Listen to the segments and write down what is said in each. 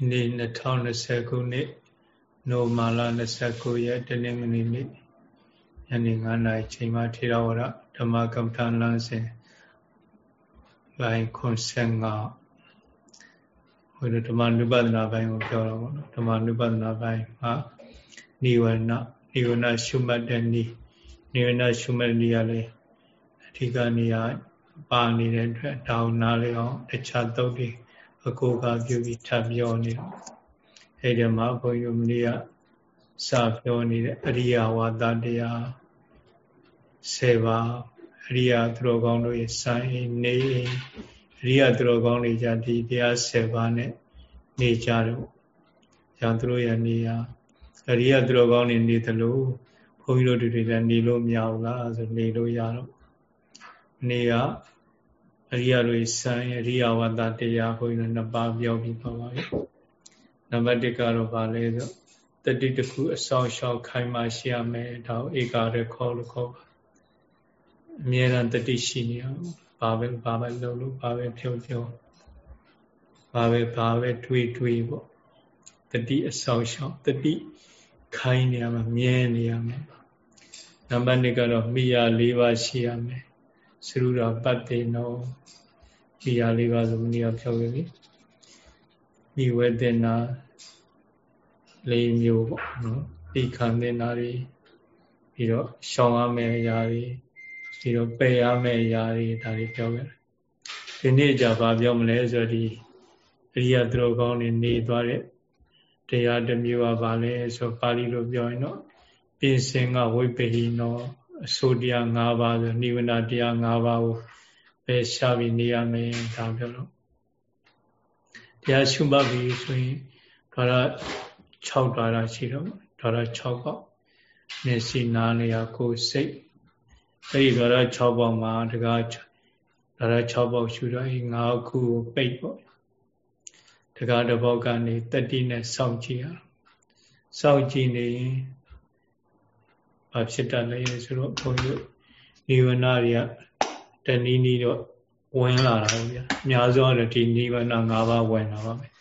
ဒီနေ့2020ခုနှစ်နိုမာလာ29ရက်တနင်္ဂနွေနေ့ညနေ9:00နာရီချိန်မှာထေရဝါဒဓမ္မကမ္မဋ္ဌာန်းလမ်းစဉ်လိုင်း95ဟိုဓမ္မနုပဒနာပိုင်းကိုပြောတော့ဗောနော်ဓမ္မနုပဒနာပိုင်းမှာနိဝရဏနိဝရဏရှုမှတ်တဲ့နိနိဝရဏရှုမှတ်နေရလေအဓိကနေရာပါနေတဲ့အတွက်တောင်းနာလေအောင်တခြားသုတ်တွေ အကိုကပြုပြီးထပ်ပြောနေတော့အဲ့ဒီမှာဘုန်းကြီးမနေ့ကစပြောနေတဲ့အရိယဝါဒတရား7ပါးအရိယသူတော်ကောင်းတို့ရဲ့စိုင်းနေအရိယသူတော်ကောင်းတွေじゃဒီတရား7ပါးနဲ့နေကြတယ်။ကြောင့်သူတို့ရဲ့နေရာအရိယသူတော်ကောင်းတွေနေသလိုဘုန်းကြီးတို့တွေလည်းနေလို့မရဘူးလားဆိုနေလို့ရတော့နေက အရိယာတွေစံအရိယဝတ္တတရားဘုန်းကြီးတို့နှစ်ပါးပြောပြီးပါပါပြီနံပါတ်1ကတော့ဗာလဲဆိုတတိတခုအဆောင်ရှောက်ခိုင်းမှရှိရမယ်ဒါဧကာရခေါ်လို့ခေါ်ပါအမြဲတမ်းတတိရှိနေအောင်ဘာပဲဘာပဲလုပ်လို့ဘာပဲဖြုတ်ဖြုတ်ဘာပဲဘာပဲတွေးတွေးပေါ့တတိအဆောင်ရှောက်တတိခိုင်းနေရမှာမြဲနေရမှာနံပါတ်2ကတော့မိယာ၄ပါးရှိရမယ် စရုဒပတ္တေနောဒီဟာလေးပါဆိုမနေ့ကပြောခဲ့ပြီမိဝေဒနာလေးမျိုးပေါ့နော်ဒီခံတဲ့နာတွေပြီးတော့ရှောင်ရမယ့်အရာတွေပြီးတော့ပယ်ရမယ့်အရာတွေဒါတွေပြောခဲ့တယ်ဒီနေ့じゃဘာပြောမလဲဆိုတော့ဒီအရိယသူတော်ကောင်းနေနေသွားတဲ့တရားတစ်မျိုးကဘာလဲဆိုပါဠိလိုပြောရင်တော့ပြင်စင်ကဝိပ္ပဟိနော အဆိုတရား၅ပါးဆိုနိဗ္ဗာန်တရား၅ပါးကိုပဲရှာပြီးနေရမယ်ဒါပြောလို့တရားရှုမှတ်ပြီးဆိုရင်ဒါရ6ဒါရရှိတော့ဒါရ6ပေါက်မျက်စိနားလျာကိုယ်စိတ်အဲ့ဒီဒါရ6ပေါက်မှာတကားဒါရ6ပေါက်ရှုတော့အဲ9ခုကိုပိတ်ပေါ့တကားတစ်ပေါက်ကနေတတိနဲ့စောင့်ကြည့်ရစောင့်ကြည့်နေရင် ဘာဖြစ်တတ်လဲဆိုတော့ဘုန်းကြီးနိဗ္ဗာန်တွေကတနည်းနည်းတော့ဝင်လာတာဗျာအများဆုံးကတော့ဒီနိဗ္ဗာန်၅ပါးဝင်လာပါမယ်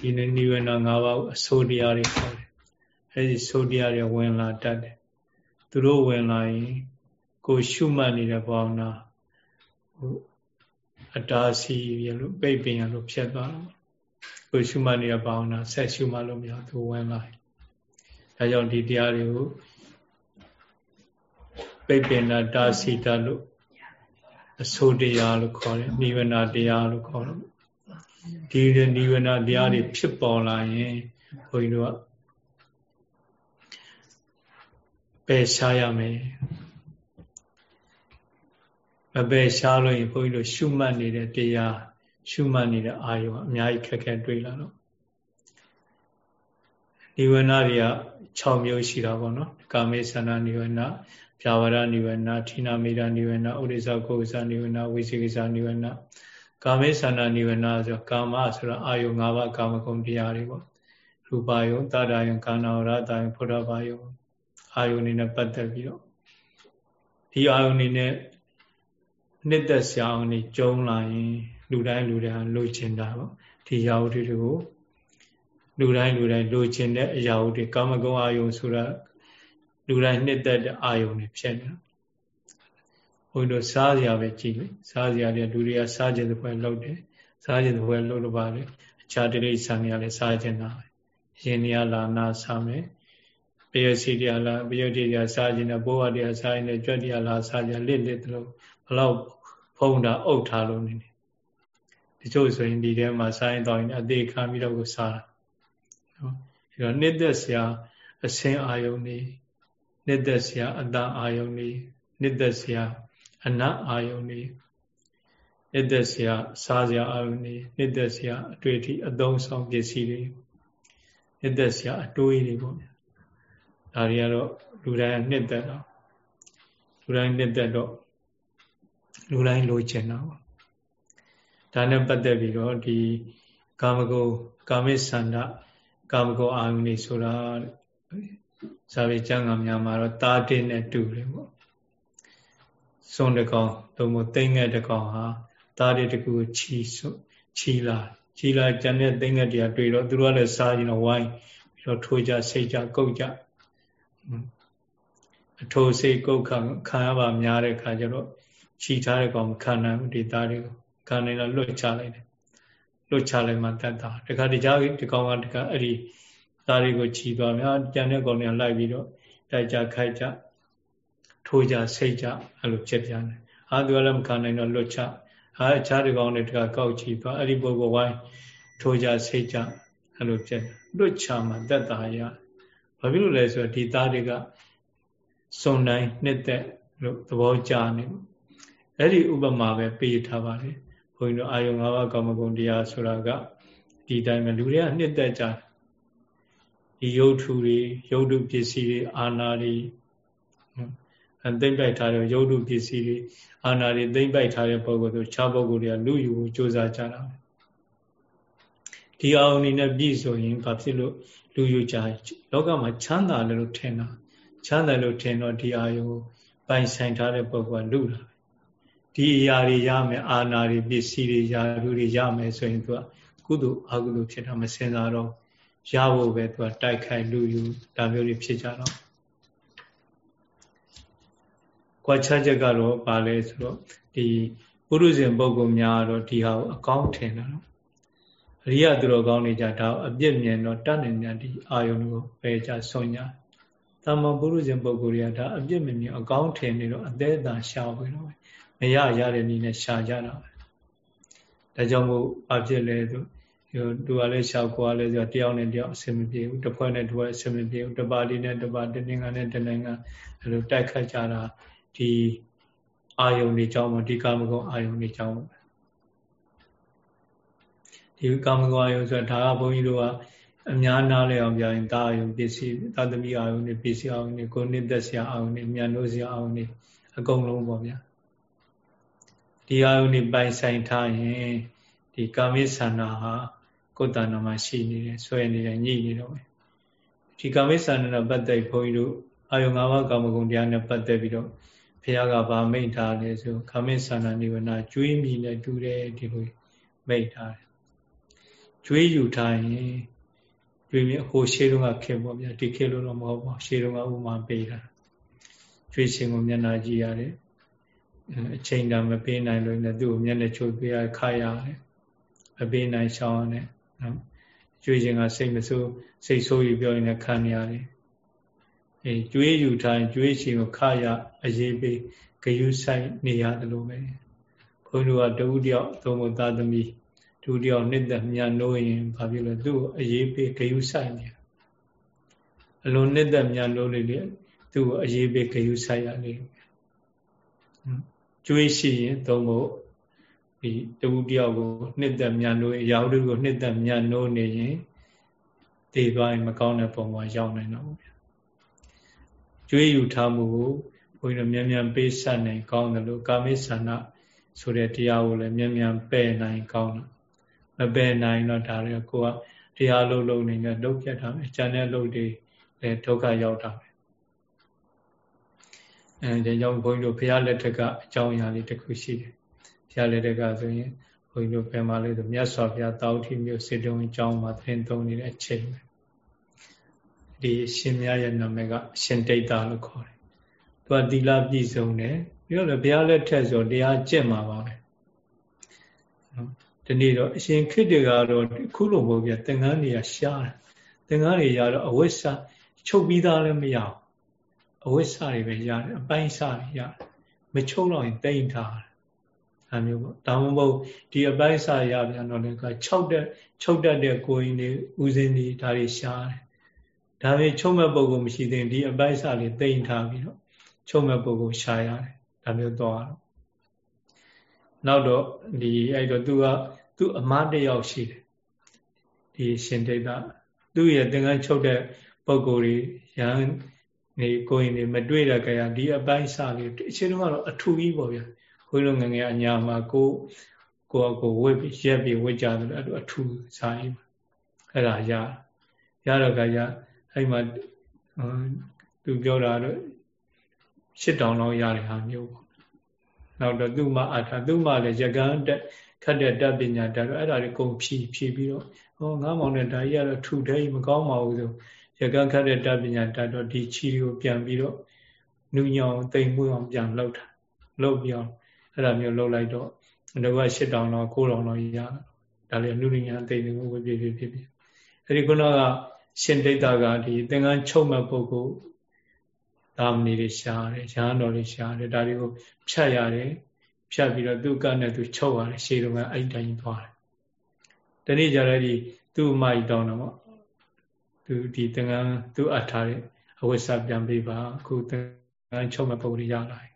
ဒီနိဗ္ဗာန်၅ပါးအစိုးတရားတွေခေါ်တယ်အဲဒီစိုးတရားတွေဝင်လာတတ်တယ်သူတို့ဝင်လာရင် ကိုရှုမှတ်နေတဲ့ဘောင်းနာဟိုအတားစီရလို့ပိတ်ပင်ရလို့ဖြစ်သွားတော့ကိုရှုမှတ်နေတဲ့ဘောင်းနာဆက်ရှုမှတ်လို့မရသူဝင်လာတယ်ဒါကြောင့်ဒီတရားတွေကို ပိပင်နာတာစီတလို့အဆိုတရားလို့ခေါ်တယ်နိဗ္ဗာန်တရားလို့ခေါ်တယ်ဒီနိဗ္ဗာန်တရားတွေဖြစ်ပေါ်လာရင်ဘုန်းကြီးတို့ကပယ်ရှားရမယ်မပယ်ရှားလို့ရင်ဘုန်းကြီးတို့ရှုမှတ်နေတဲ့တရားရှုမှတ်နေတဲ့အာယုံအများကြီးခက်ခဲတွေ့လာတော့နိဗ္ဗာန်တွေက6မျိုးရှိတာပေါ့နော်ကာမေသနာနိဗ္ဗာန် ပြာဝရနိဝေနဌိနာမေရနိဝေနဥရိဇကုဇာနိဝေနဝိသိကိဇာနိဝေနကာမေသနာနိဝေနဆိုကာမဆိုတာအာယု၅ပါးကာမဂုဏ်တရားတွေပေါ့ရူပါယုတာရယုကာနာဝရတာယုဖုဒ္ဓဘာယုအာယုအနေနဲ့ပတ်သက်ပြီးတော့ဒီအာယုအနေနဲ့နှစ်သက်စရာအောင်နေကြုံလာရင် လူတိုင်းလူတိုင်းလိုချင်တာပေါ့ဒီရာဟုတွေကိုလူတိုင်းလူတိုင်းလိုချင်တဲ့အရာဟုတွေကာမဂုဏ်အာယုဆိုတာ လူတိုင်းနှစ်သက်တဲ့အာယုန်တွေဖြစ်နေဘုန်းတို့စားစရာပဲကြည့်လေစားစရာတွေလူတွေကစားခြင်းတစ်ပွဲလုပ်တယ်စားခြင်းတစ်ပွဲလုပ်လို့ပါလေအခြားတိရိစ္ဆာန်တွေကလည်းစားခြင်းတာရင်နေရလာနာစားမယ်ပယစီတရားလားပယတိတရားစားခြင်းနဲ့ဘိုးဝတရားစားခြင်းနဲ့ကြွက်တရားလားစားခြင်းလစ်လစ်တလို့ဘလောက်ဖုံးတာအုပ်ထားလို့နေတယ်ဒီချို့ဆိုရင်ဒီထဲမှာစားရင်တော့အသေးခံပြီးတော့ကိုစားတာနော်ဒီတော့နှစ်သက်စရာအစင်အာယုန်နေ နှစ်သက်စရာအတ္တအာယုန်နေနှစ်သက်စရာအနတ်အာယုန်နေနှစ်သက်စရာစားစရာအာယုန်နေနှစ်သက်စရာအတွေ့အထိအသုံးဆောင်ပစ္စည်းတွေနှစ်သက်စရာအတွေးတွေပေါ့ဗျာဒါတွေကတော့လူတိုင်းနှစ်သက်တော့လူတိုင်းနှစ်သက်တော့လူတိုင်းလိုချင်တာပေါ့ဒါနဲ့ပတ်သက်ပြီးတော့ဒီကာမဂုဏ်ကာမိသန္တာကာမဂုဏ်အာယုန်နေဆိုတာ ဇာတိကျမ်းဂန်များမှာတော့တာတင်းနဲ့တူတယ်ပေါ့စွန်တကောင်သို့မဟုတ်တိမ်ငယ်တကောင်ဟာတားတဲ့တကူချီချီလာချကြီးလာကျန်တဲ့သိငက်တွေကတွေ့တော့သူတို့ကလည်းစားကြည့်တော့ဝိုင်းပြီးတော့ထိုးကြစိတ်ကြကုတ်ကြအထိုးစိတ်ကုတ်ခံခံရပါများတဲ့ခါကျတော့ခြိထားတဲ့ကောင်ခံနိုင်ဒီသားတွေကိုခံနိုင်တော့လွတ်ချလိုက်တယ်လွတ်ချလိုက်မှတတ်တာတခါတခြားဒီကောင်ကတခါအဲ့ဒီ သားတွေကိုခြိသွားများကျန်တဲ့ကောင်တွေကလိုက်ပြီးတော့တိုက်ကြခိုက်ကြထိုးကြစိတ်ကြအဲ့လိုဖြစ်ပြန်တယ်အာသူကလည်းမခံနိုင်တော့လွတ်ချဟာအခြားဒီကောင်တွေတခါကောက်ခြိသွားအဲ့ဒီပုဂ္ဂိုလ်ဝိုင်းထိုးကြစိတ်ကြအဲ့လိုဖြစ်လွတ်ချမှတတ်တာရဘာဖြစ်လို့လဲဆိုတော့ဒီသားတွေကစုံတိုင်းနှစ်သက်လို့သဘောကျနေအဲ့ဒီဥပမာပဲပေးထားပါလေဘုန်းကြီးတို့အာယုံ၅ပါးကာမဂုဏ်တရားဆိုတာကဒီတိုင်းပဲလူတွေကနှစ်သက်ကြ ဒီယုတ်ထုတွေယုတ်တုပစ္စည်းတွေအာနာတွေအသိမ့်ပိုက်ထားတဲ့ယုတ်တုပစ္စည်းတွေအာနာတွေသိမ့်ပိုက်ထားတဲ့ပုံကိုဆိုခြားပုံကိုတွေကလူယူကိုစူးစမ်းကြတာဒီအာယုန်နဲ့ပြည့်စုံရင်ဘာဖြစ်လို့လူယူကြလောကမှာချမ်းသာတယ်လို့ထင်တာချမ်းသာလို့ထင်တော့ဒီအာယုန်ပိုင်ဆိုင်ထားတဲ့ပုဂ္ဂိုလ်ကလူတာဒီအရာတွေရမယ်အာနာတွေပစ္စည်းတွေယာလူတွေရမယ်ဆိုရင်သူကကုသိုလ်အကုသိုလ်ဖြစ်တာမစင်စားတော့ ရဖို့ပဲသူကတိုက်ခိုက်လူယူဒါမျိုးတွေဖြစ်ကြတော့ကွာခြားချက်ကတော့ပါလဲဆိုတော့ဒီပုရုဇဉ်ပုဂ္ဂိုလ်များတော့ဒီဟာကိုအကောင်းထင်တာနော်အရိယသူတော်ကောင်းတွေကြဒါအပြစ်မြင်တော့တတ်နေမြန်ဒီအာယုန်ကိုပဲကြဆုံးညာတာမန်ပုရုဇဉ်ပုဂ္ဂိုလ်တွေကဒါအပြစ်မမြင်အကောင်းထင်နေတော့အသေးအံရှားပြီးတော့မရရတဲ့နည်းနဲ့ရှာကြတာပဲဒါကြောင့်မို့အဖြစ်လဲသူ သူကလည်းရှာကိုကလည်းဆိုတယောက်နဲ့တယောက်အဆင်မပြေဘူးတစ်ဖွဲ့နဲ့တစ်ဖွဲ့အဆင်မပြေဘူးတစ်ပါးလေးနဲ့တစ်ပါးတစ်နိုင်ငံနဲ့တစ်နိုင်ငံအဲလိုတိုက်ခတ်ကြတာဒီအာယုန်တွေကြောင့်မဒီကာမဂုဏ်အာယုန်တွေကြောင့်ဒီကာမဂုဏ်အာယုန်ဆိုတာဒါကဘုန်းကြီးတို့ကအများနားလဲအောင်ပြရင်ဒါအာယုန်ပစ္စည်းသာသမီအာယုန်တွေပစ္စည်းအာယုန်တွေကိုနှစ်သက်စရာအာယုန်တွေမြန်လို့စရာအာယုန်တွေအကုန်လုံးပေါ့ဗျာဒီအာယုန်တွေပိုင်ဆိုင်ထားရင်ဒီကာမိဆန္ဒဟာ ကိုယ်တဏ္ဍာမှာရှိနေတယ်ဆွဲနေတယ်ညှိနေတော့ဒီကာမိဆန္ဒနဲ့ပတ်သက်ဘုန်းကြီးတို့အာယုံ၅ပါးကာမဂုဏ်တရားနဲ့ပတ်သက်ပြီးတော့ဘုရားကဗာမိန့်ထားတယ်ဆိုကာမိဆန္ဒနိဗ္ဗာန်ကျွေးမိနဲ့တူတယ်ဒီလိုမိန့်ထားတယ်ကျွေးယူထားရင်ကျွေးမြဟိုရှေးတုန်းကခင်ပေါ့ဗျာဒီခေတ်လို့တော့မဟုတ်ပါဘူးရှေးတုန်းကဥမာပေးတာကျွေးရှင်ကိုမျက်နာကြည့်ရတယ်အချိန်တန်မပေးနိုင်လို့လည်းသူ့ကိုမျက်နှာချိုးပေးရခါရတယ်မပေးနိုင်ရှောင်းရတယ် နော်ကျွေးခြင်းကစိတ်မဆိုးစိတ်ဆိုးယူပြောရင်လည်းခံရတယ်အဲကျွေးယူထားရင်ကျွေးခြင်းကိုခါရအရေးပေးဂယုဆိုင်နေရတယ်လို့ပဲဘုန်းတော်ကတဦးတယောက်သုံးဖို့သာသမီဒုတယောက်နှစ်သက်မြတ်နိုးရင်ဘာဖြစ်လဲသူ့ကိုအရေးပေးဂယုဆိုင်နေအလုံးနှစ်သက်မြတ်နိုးလေးလေသူ့ကိုအရေးပေးဂယုဆိုင်ရလေကျွေးရှိရင်သုံးဖို့ ဒီတဝူတယောက်ကိုနှစ်သက်မြန်လို့ရာဟုကိုနှစ်သက်မြန်လို့နေရင်တည်သွားရင်မကောင်းတဲ့ပုံမှာရောက်နိုင်တော့ဘူးဗျာကျွေးယူထားမှုကိုဘုန်းကြီးတို့မြန်မြန်ပေးဆက်နိုင်ကောင်းတယ်လို့ကာမိဆန္ဒဆိုတဲ့တရားကိုလည်းမြန်မြန်ပယ်နိုင်ကောင်းတယ်မပယ်နိုင်တော့ဒါလည်းကိုကတရားလုံးလုံးနေနဲ့လုံးပြတ်တာပဲဉာဏ်နဲ့လုံးတွေလည်းဒုက္ခရောက်တာပဲအဲဒါကြောင့်ဘုန်းကြီးတို့ဘုရားလက်ထက်ကအကြောင်းအရာလေးတစ်ခုရှိတယ် ဘုရားလက်ထက်ကဆိုရင်ဘုန်းကြီးတို့ဘယ်မှာလဲဆိုမြတ်စွာဘုရားတောက်ထီမျိုးစေတုံအကြောင်းမှာသင်သုံးနေတဲ့အချိန်ပဲဒီရှင်မြတ်ရဲ့နာမည်ကရှင်တိတ်တာလို့ခေါ်တယ်သူကသီလပြည့်စုံတယ်ပြီးတော့လည်းဘုရားလက်ထက်ဆိုတရားကျင့်မှာပါပဲနော်ဒီနေ့တော့အရှင်ခေတ္တကတော့ခုလိုမဟုတ်ပြသင်္ကန်းတွေကရှားတယ်သင်္ကန်းတွေရတော့အဝိဇ္ဇချုပ်ပြီးသားလည်းမရအောင်အဝိစတွေပဲရတယ်အပိုင်းစတွေရတယ်မချုပ်တော့ရင်တိမ့်ထားတယ် အဲမျိုးပေါ့ဒါမှမဟုတ်ဒီအပိုင်းစရပြန်တော့လည်းက6တက်ချုပ်တတ်တဲ့ကိုရင်တွေဦးစင်းတွေဒါတွေရှားတယ်ဒါပေမဲ့ချုပ်မဲ့ပုံကမရှိသေးရင်ဒီအပိုင်းစလေးတိမ့်ထားပြီးတော့ချုပ်မဲ့ပုံကိုရှားရတယ်ဒါမျိုးတော့နောက်တော့ဒီအဲ့တော့သူကသူအမားတယောက်ရှိတယ်ဒီရှင်ဒိဋ္ဌသူ့ရဲ့သင်္ကန်းချုပ်တဲ့ပုံကိုယ်ကြီးရန်နေကိုရင်နေမတွေ့တဲ့ကြရဒီအပိုင်းစားလေးအချိန်တော့အထူကြီးပေါ့ဗျာ ခွေးလုံးငငယ်အညာမှာကိုကိုကိုဝစ်ပြီးရက်ပြီးဝစ်ကြတယ်အဲ့လိုအထူစားကြီးအဲ့ဒါရရတော့ကြရအဲ့မှာသူပြောတာတော့ရှစ်တောင်လောက်ရတဲ့ဟာမျိုးပေါ့နောက်တော့သူ့မအထာသူ့မလည်းရကန်းတက်ခတ်တဲ့တပ်ပညာတတ်တော့အဲ့ဒါတွေကုန်ဖြီးဖြီးပြီးတော့ဟောငါးမောင်နဲ့ဒါကြီးကတော့ထူထဲကြီးမကောင်းပါဘူးဆိုရကခတ်တဲ့တပ်ပညာတတ်တော့ဒီချီကိုပြန်ပြီးတော့နူညောင်တိမ်မွေးအောင်ပြန်လှုပ်တာလှုပ်ပြီးအောင် အဲ့ဒါမျိုးလှုပ်လိုက်တော့ငါက၈တောင်တော့၉တောင်တော့ရတာဒါလည်းနုညံတိမ်ကိုဝေပြပြပြပြအဲ့ဒီခုနကရှင်ဒိဋ္ဌကဒီသင်္ကန်းချုပ်မဲ့ပုဂ္ဂိုလ်သာမဏေတွေရှားတယ်ရဟန်းတော်တွေရှားတယ်ဒါတွေကိုဖြတ်ရတယ်ဖြတ်ပြီးတော့သူ့ကနဲ့သူချုပ်ရတယ်ရှေးတုန်းကအဲ့တိုင်းသွားတယ်တနေ့ကျတော့ဒီသူ့အမကြီးတောင်းတော့ပေါ့သူဒီသင်္ကန်းသူ့အပ်ထားတဲ့အဝိစာပြန်ပေးပါအခုသင်္ကန်းချုပ်မဲ့ပုဂ္ဂိုလ်ရလာတယ်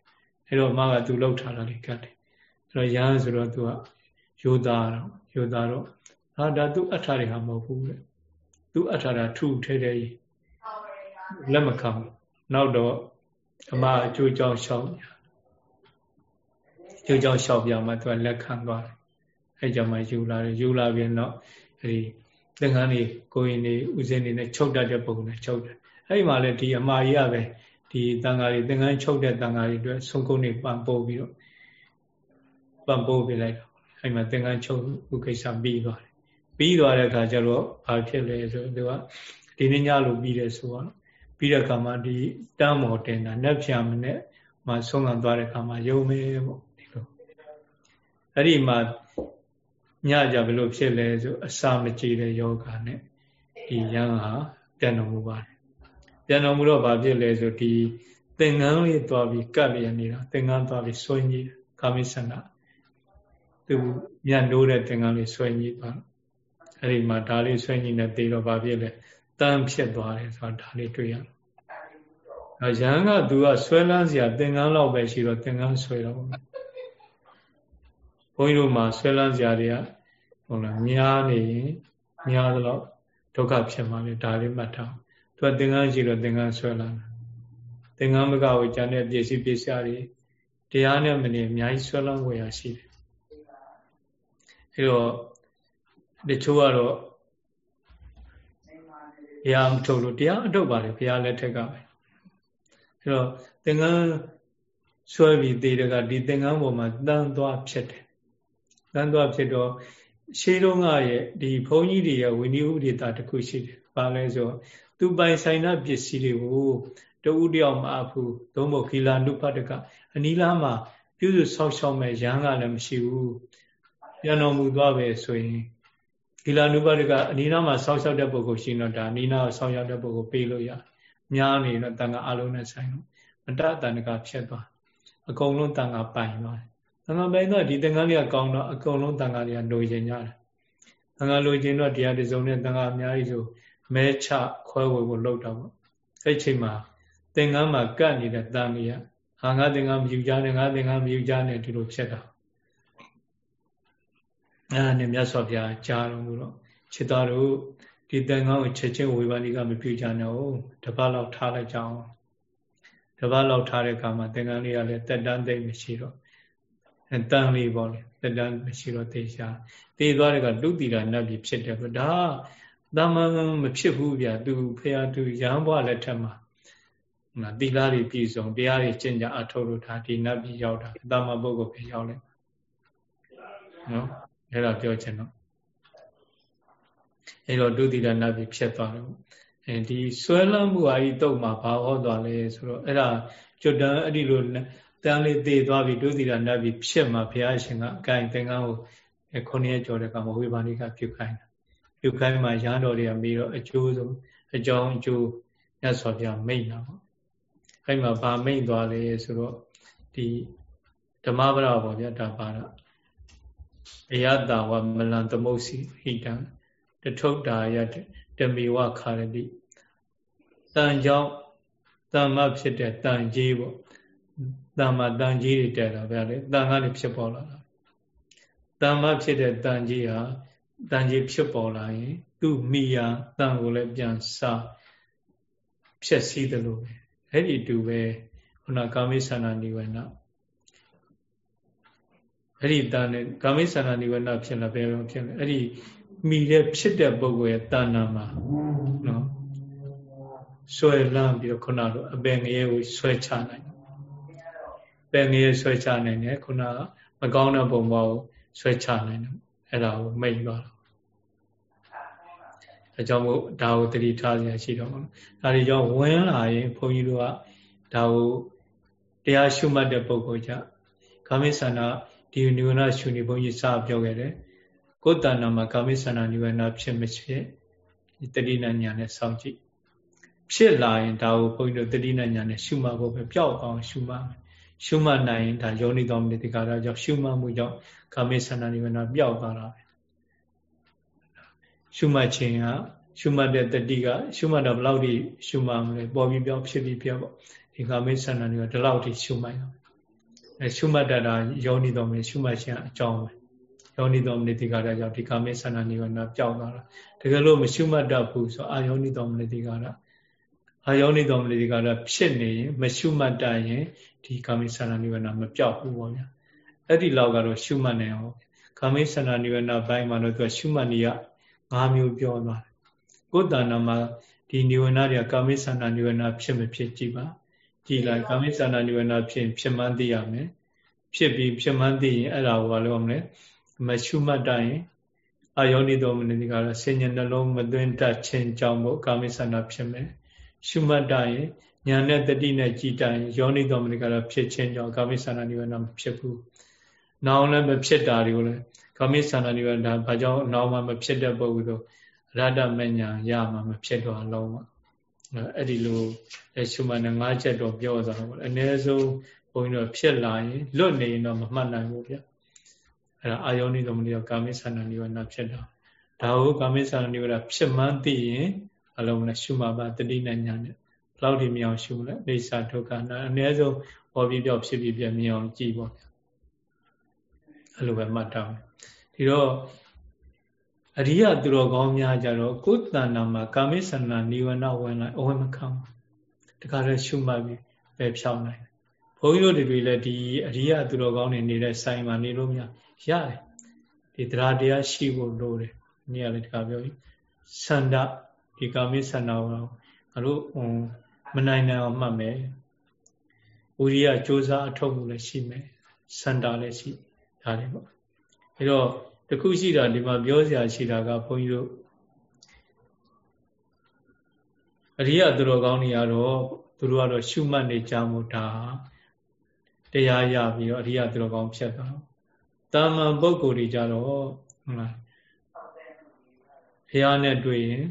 အဲ့တော့အမကသူလှုပ်ထားတာလေးကတ်တယ်အဲ့တော့ရဟန်းဆိုတော့သူကယောသားတော့ယောသားတော့ဟာဒါသူ့အပ်ထားတွေဟာမဟုတ်ဘူးလေသူ့အပ်ထားတာထုထဲထဲကြီးလက်မခံဘူးနောက်တော့အမအကျိုးကြောင့်ရှောက်ကျိုးကြောင့်ရှောက်ပြမှသူကလက်ခံသွားတယ်အဲကြောင့်မှယူလာတယ်ယူလာပြီးတော့အဲဒီသင်္ကန်းလေးကိုရင်လေးဥစဉ်လေးနဲ့ချုပ်တတ်တဲ့ပုံနဲ့ချုပ်တယ်အဲဒီမှာလည်းဒီအမကြီးကပဲ ဒီတန်ဃာတွေသင်္ကန်းချုပ်တဲ့တန်ဃာတွေအတွက်ဆုံးကုန်းတွေပံပိုးပြီးတော့ပံပိုးပေးလိုက်တော့အဲဒီမှာသင်္ကန်းချုပ်ဥကိစ္စပြီးသွားတယ်ပြီးသွားတဲ့အခါကျတော့ဘာဖြစ်လဲဆိုသူကဒီနေ့ညလိုပြီးတယ်ဆိုတော့ပြီးတဲ့အခါမှာဒီတမ်းမော်တင်တာနှက်ဖြာမနဲ့မှဆုံးခံသွားတဲ့အခါမှာယုံမဲပေါ့ဒီလိုအဲ့ဒီမှာညကြဘယ်လိုဖြစ်လဲဆိုအစာမကြည်တဲ့ယောဂာနဲ့ဒီရန်ဟာပြန်တော်မူပါတယ် ပြန်တော်မူတော့ဘာဖြစ်လဲဆိုဒီသင်္ကန်းလေးသွားပြီးကပ်လျက်နေတာသင်္ကန်းသွားပြီးဆွဲကြီးကာမိဆန္ဒသူညနိုးတဲ့သင်္ကန်းလေးဆွဲကြီးသွားအဲ့ဒီမှာဒါလေးဆွဲကြီးနဲ့တေးတော့ဘာဖြစ်လဲတန်းဖြစ်သွားတယ်ဆိုတာဒါလေးတွေ့ရတယ်။အဲရဟန်းကသူကဆွဲလန်းစရာသင်္ကန်းလောက်ပဲရှိတော့သင်္ကန်းဆွဲတော့ဘုန်းကြီးတို့မှာဆွဲလန်းစရာတွေကဟုတ်လားများနေရင်များသလောက်ဒုက္ခဖြစ်မှလည်းဒါလေးမှတ်ထား။ သူကသင်္ကန်းရှိတော့သင်္ကန်းဆွဲလန်းတာ။သင်္ကန်းမကဝေကျန်တဲ့ပစ္စည်းပစ္စည်းတွေတရားနဲ့မနေအများကြီးဆွဲလန်းဝေရရှိတယ်။အဲတော့တချို့ကတော့ဘုရားမထုတ်လို့တရားအထုတ်ပါလေဘုရားလက်ထက်ကပဲအဲတော့သင်္ကန်းဆွဲပြီးသေးတဲ့ကဒီသင်္ကန်းပေါ်မှာတန်းသွားဖြစ်တယ်တန်းသွားဖြစ်တော့ရှေးတုန်းကရဲ့ဒီဘုန်းကြီးတွေရဲ့ဝိနည်းဥပဒေတာတစ်ခုရှိတယ် ဘာလဲဆိုသူပိုင်ဆိုင်တဲ့ပစ္စည်းတွေကိုတဦးတယောက်မအပ်ဘူးသုံးဖို့ခီလာနုပတကအနီးလားမှာပြုစုဆောက်ရှောက်မဲ့ရဟန်းကလည်းမရှိဘူးပြန်တော်မူသွားပဲဆိုရင်ဒီလာနုပါဒကအနိနာမှာဆောက်ရှောက်တဲ့ပုဂ္ဂိုလ်ရှိတော့ဒါအနိနာကိုဆောက်ရှောက်တဲ့ပုဂ္ဂိုလ်ပေးလို့ရများနေတော့တန်ခါအလုံးနဲ့ဆိုင်လို့မတတန်ခါဖြစ်သွားအကုန်လုံးတန်ခါပိုင်သွားတယ်တန်ခါပိုင်တော့ဒီတန်ခါလေးကကောင်းတော့အကုန်လုံးတန်ခါလေးကလိုချင်ကြတယ်တန်ခါလိုချင်တော့တရားတစုံနဲ့တန်ခါအများကြီးဆို မဲချခွဲဝေဖို့လုပ်တော့ပေါ့အဲ့ချိန်မှာသင်္ကန်းမှာကတ်နေတဲ့တန်ကြီးကဟာငါသင်္ကန်းမယူကြနဲ့ငါသင်္ကန်းမယူကြနဲ့ဒီလိုဖြစ်တာအဲ့ဒါနဲ့မြတ်စွာဘုရားကြားတော်မူတော့ခြေသားတို့ဒီတန်ကောင်းကိုချက်ချင်းဝေဘာနိကမပြုကြနဲ့ဟုတ်တပတ်လောက်ထားလိုက်ကြအောင်တပတ်လောက်ထားတဲ့အခါမှာသင်္ကန်းလေးကလည်းတက်တန်းသိမ့်မရှိတော့တန်လေးပေါ့လေတက်တန်းမရှိတော့သေချာသေသွားတဲ့ကလူတီတာနတ်ပြည်ဖြစ်တယ်ဗျဒါ သာမန်မဖြစ်ဘူးဗျသူဖះသူရဟန်းဘွားလက်ထက်မှာနာတိလားတွေပြည်စုံတရားတွေကျင့်ကြအထောက်လို့ဒါဒီနတ်ပြည်ရောက်တာသာမန်ပုဂ္ဂိုလ်ပဲရောက်လိုက်နော်အဲ့ဒါပြောချင်တော့အဲ့တော့ဒုတိယနာပြီဖြစ်သွားတော့အဲဒီဆွဲလန်းမှုအာဤတုတ်မှာဘာဟောသွားလဲဆိုတော့အဲ့ဒါကျွတ်တန်အဲ့ဒီလိုတန်းလေးသေသွားပြီဒုတိယနာပြီဖြစ်မှာဘုရားရှင်ကအကင်သင်္ကန်းကိုခုနှစ်ရက်ကျော်တဲ့ကမှာဝေဘာနိကပြုခိုင်းတာ ပြုခိုင်းမှာရဟန်းတော်တွေကပြီးတော့အကျိုးဆုံးအကြောင်းအကျိုးမြတ်စွာဘုရားမိန့်တာပေါ့အဲ့မှာဗာမိန့်သွားလေဆိုတော့ဒီဓမ္မပဒပေါ့ဗျာဒါပါတော့အယတာဝမလံသမုတ်စီဟိတံတထုတ်တာယတမေဝခါရတိတန်ကြောင့်တမ္မဖြစ်တဲ့တန်ကြီးပေါ့တမ္မတန်ကြီးတွေတက်တာဗျာလေတန်ကနေဖြစ်ပေါ်လာတာတမ္မဖြစ်တဲ့တန်ကြီးဟာ တန်ကြီးဖြစ်ပေါ်လာရင် သူ့မိယာတန်ကိုလည်းပြန်စားဖြစ်စည်းတယ်လို့ပဲအဲ့ဒီတူပဲခုနကာမိသနာနိဝေနအဲ့ဒီတန်နဲ့ကာမိသနာနိဝေနဖြစ်လာဘယ်လိုဖြစ်လဲအဲ့ဒီမိတဲ့ဖြစ်တဲ့ပုဂ္ဂိုလ်ရဲ့တာနာမှာနော်ဆွဲလန်းပြီးတော့ခုနလိုအပင်ငရဲကိုဆွဲချနိုင်ပင်ငရဲဆွဲချနိုင်တယ်ခုနကမကောင်းတဲ့ပုံပေါ်ကိုဆွဲချနိုင်တယ် အဲ့ဒါကိုမိတ်သွားတာအဲကြောင့်မို့ဒါကိုတတိထားရရှိတော့မှာဒါတွေကြောင့်ဝင်လာရင်ဘုန်းကြီးတို့ကဒါကိုတရားရှုမှတ်တဲ့ပုဂ္ဂိုလ်ကြကာမိဆန္ဒဒီနိဝရဏရှုနေဘုန်းကြီးစပြောခဲ့တယ်ကိုယ်တဏ္ဍာမှာကာမိဆန္ဒနိဝရဏဖြစ်မဖြစ်ဒီတတိဏညာနဲ့စောင့်ကြည့်ဖြစ်လာရင်ဒါကိုဘုန်းကြီးတို့တတိဏညာနဲ့ရှုမှတ်ဖို့ပဲပျောက်အောင်ရှုမှတ်မယ် ရှုမှတ်နိုင်ရင်ဒါယောနိတော်မနိတိကာရကြောင့်ရှုမှတ်မှုကြောင့်ကာမိဆန္ဒနိဝရဏပျောက်သွားတာပဲရှုမှတ်ခြင်းကရှုမှတ်တဲ့တတိကရှုမှတ်တော့ဘယ်လောက်ထိရှုမှတ်မလဲပေါ်ပြီးပြောင်းဖြစ်ပြီးပြောင်းပေါ့ဒီကာမိဆန္ဒနိဝရဏဒီလောက်ထိရှုမှတ်ရအောင်အဲရှုမှတ်တတ်တာယောနိတော်မနိရှုမှတ်ခြင်းအကြောင်းပဲယောနိတော်မနိတိကာရကြောင့်ဒီကာမိဆန္ဒနိဝရဏပျောက်သွားတာတကယ်လို့မရှုမှတ်တတ်ဘူးဆိုအာယောနိတော်မနိတိကာရ အာယောနိတော်မနိတိကာရဖြစ်နေရင်မရှုမှတ်တတ်ရင်ဒီကာမိဆန္ဒနိဝရဏမပျောက်ဘူးပေါ့ဗျာအဲ့ဒီလောက်ကတော့ရှုမှတ်နေအောင်ကာမိဆန္ဒနိဝရဏဘိုင်းမှာတော့သူကရှုမှတ်နေရ၅မျိုးပြောသွားတယ်ကိုယ်တဏ္ဍာမှာဒီနိဝရဏတွေကကာမိဆန္ဒနိဝရဏဖြစ်မဖြစ်ကြည့်ပါကြည်လိုက်ကာမိဆန္ဒနိဝရဏဖြစ်ဖြစ်မှန်းသိရမယ်ဖြစ်ပြီးဖြစ်မှန်းသိရင်အဲ့ဒါကိုဘာလို့မလဲမရှုမှတ်တတ်ရင်အာယောနိတော်မနိတိကတော့ဆင်ញနှလုံးမသွင်းတတ်ခြင်းကြောင့်မို့ကာမိဆန္ဒဖြစ်မယ် ရှုမှတ်တတ်ရင်ညာနဲ့တတိနဲ့ကြည်တိုင်ယောနိတော်မနိကတော့ဖြစ်ခြင်းကြောင့်ကာမိသန္တာနိဝရဏမဖြစ်ဘူး။နောင်လည်းမဖြစ်တာတွေကိုလည်းကာမိသန္တာနိဝရဏဘာကြောင့်နောင်မှမဖြစ်တဲ့ပုဂ္ဂိုလ်တို့ရတ္တမညာရမှာမဖြစ်တော့အလုံးမှာအဲ့ဒီလိုရှုမှတ်နဲ့ငါးချက်တော့ပြောသွားတော့အ ਨੇ ဆုံးဘုန်းကြီးတို့ဖြစ်လာရင်လွတ်နေရင်တော့မမှတ်နိုင်ဘူးဗျ။အဲ့ဒါအာယောနိတော်မနိကကာမိသန္တာနိဝရဏဖြစ်တာ။ဒါကိုကာမိသန္တာနိဝရဏဖြစ်မှန်းသိရင် အလုံးနဲ့ရှုမှတ်ပါတတိနဲ့ညာနဲ့လောက်ဒီမြောင်ရှုလဲအိဋ္ဌဒုက္ခနာအနည်းဆုံးပေါ်ပြီးပြောက်ဖြစ်ပြီးပြမြောင်ကြည့်ပေါ့အဲ့လိုပဲမှတ်ထားမယ်ဒီတော့အရိယသူတော်ကောင်းများကြတော့ကိုယ်တဏ္ဍာမှာကာမိဆန္ဒနိဝရဏဝင်လိုက်အဝမခံဘူးတခါတည်းရှုမှတ်ပြီးပဲဖြောင်းနိုင်ဘုန်းကြီးတို့တွေလည်းဒီအရိယသူတော်ကောင်းတွေနေတဲ့ဆိုင်မှာနေလို့မရရတယ်ဒီတရားတရားရှိဖို့လိုတယ်။နေ့ကလည်းတခါပြောပြီ။ဆန္ဒ ဒီကာမိဆန္ဒကိုငါတို့ဟိုမနိုင်နိုင်အောင်မှတ်မယ်ဝိရိယကြိုးစားအထောက်မှုလည်းရှိမယ်စန္ဒာလည်းရှိဒါတွေပေါ့အဲတော့တခုရှိတာဒီမှာပြောစရာရှိတာကဘုန်းကြီးတို့အရိယသူတော်ကောင်းတွေကတော့သူတို့ကတော့ရှုမှတ်နေကြမှုဒါတရားရပြီးတော့အရိယသူတော်ကောင်းဖြစ်သွားတော့တာမန်ပုဂ္ဂိုလ်တွေကြတော့ဟုတ်လားဘုရားနဲ့တွေ့ရင်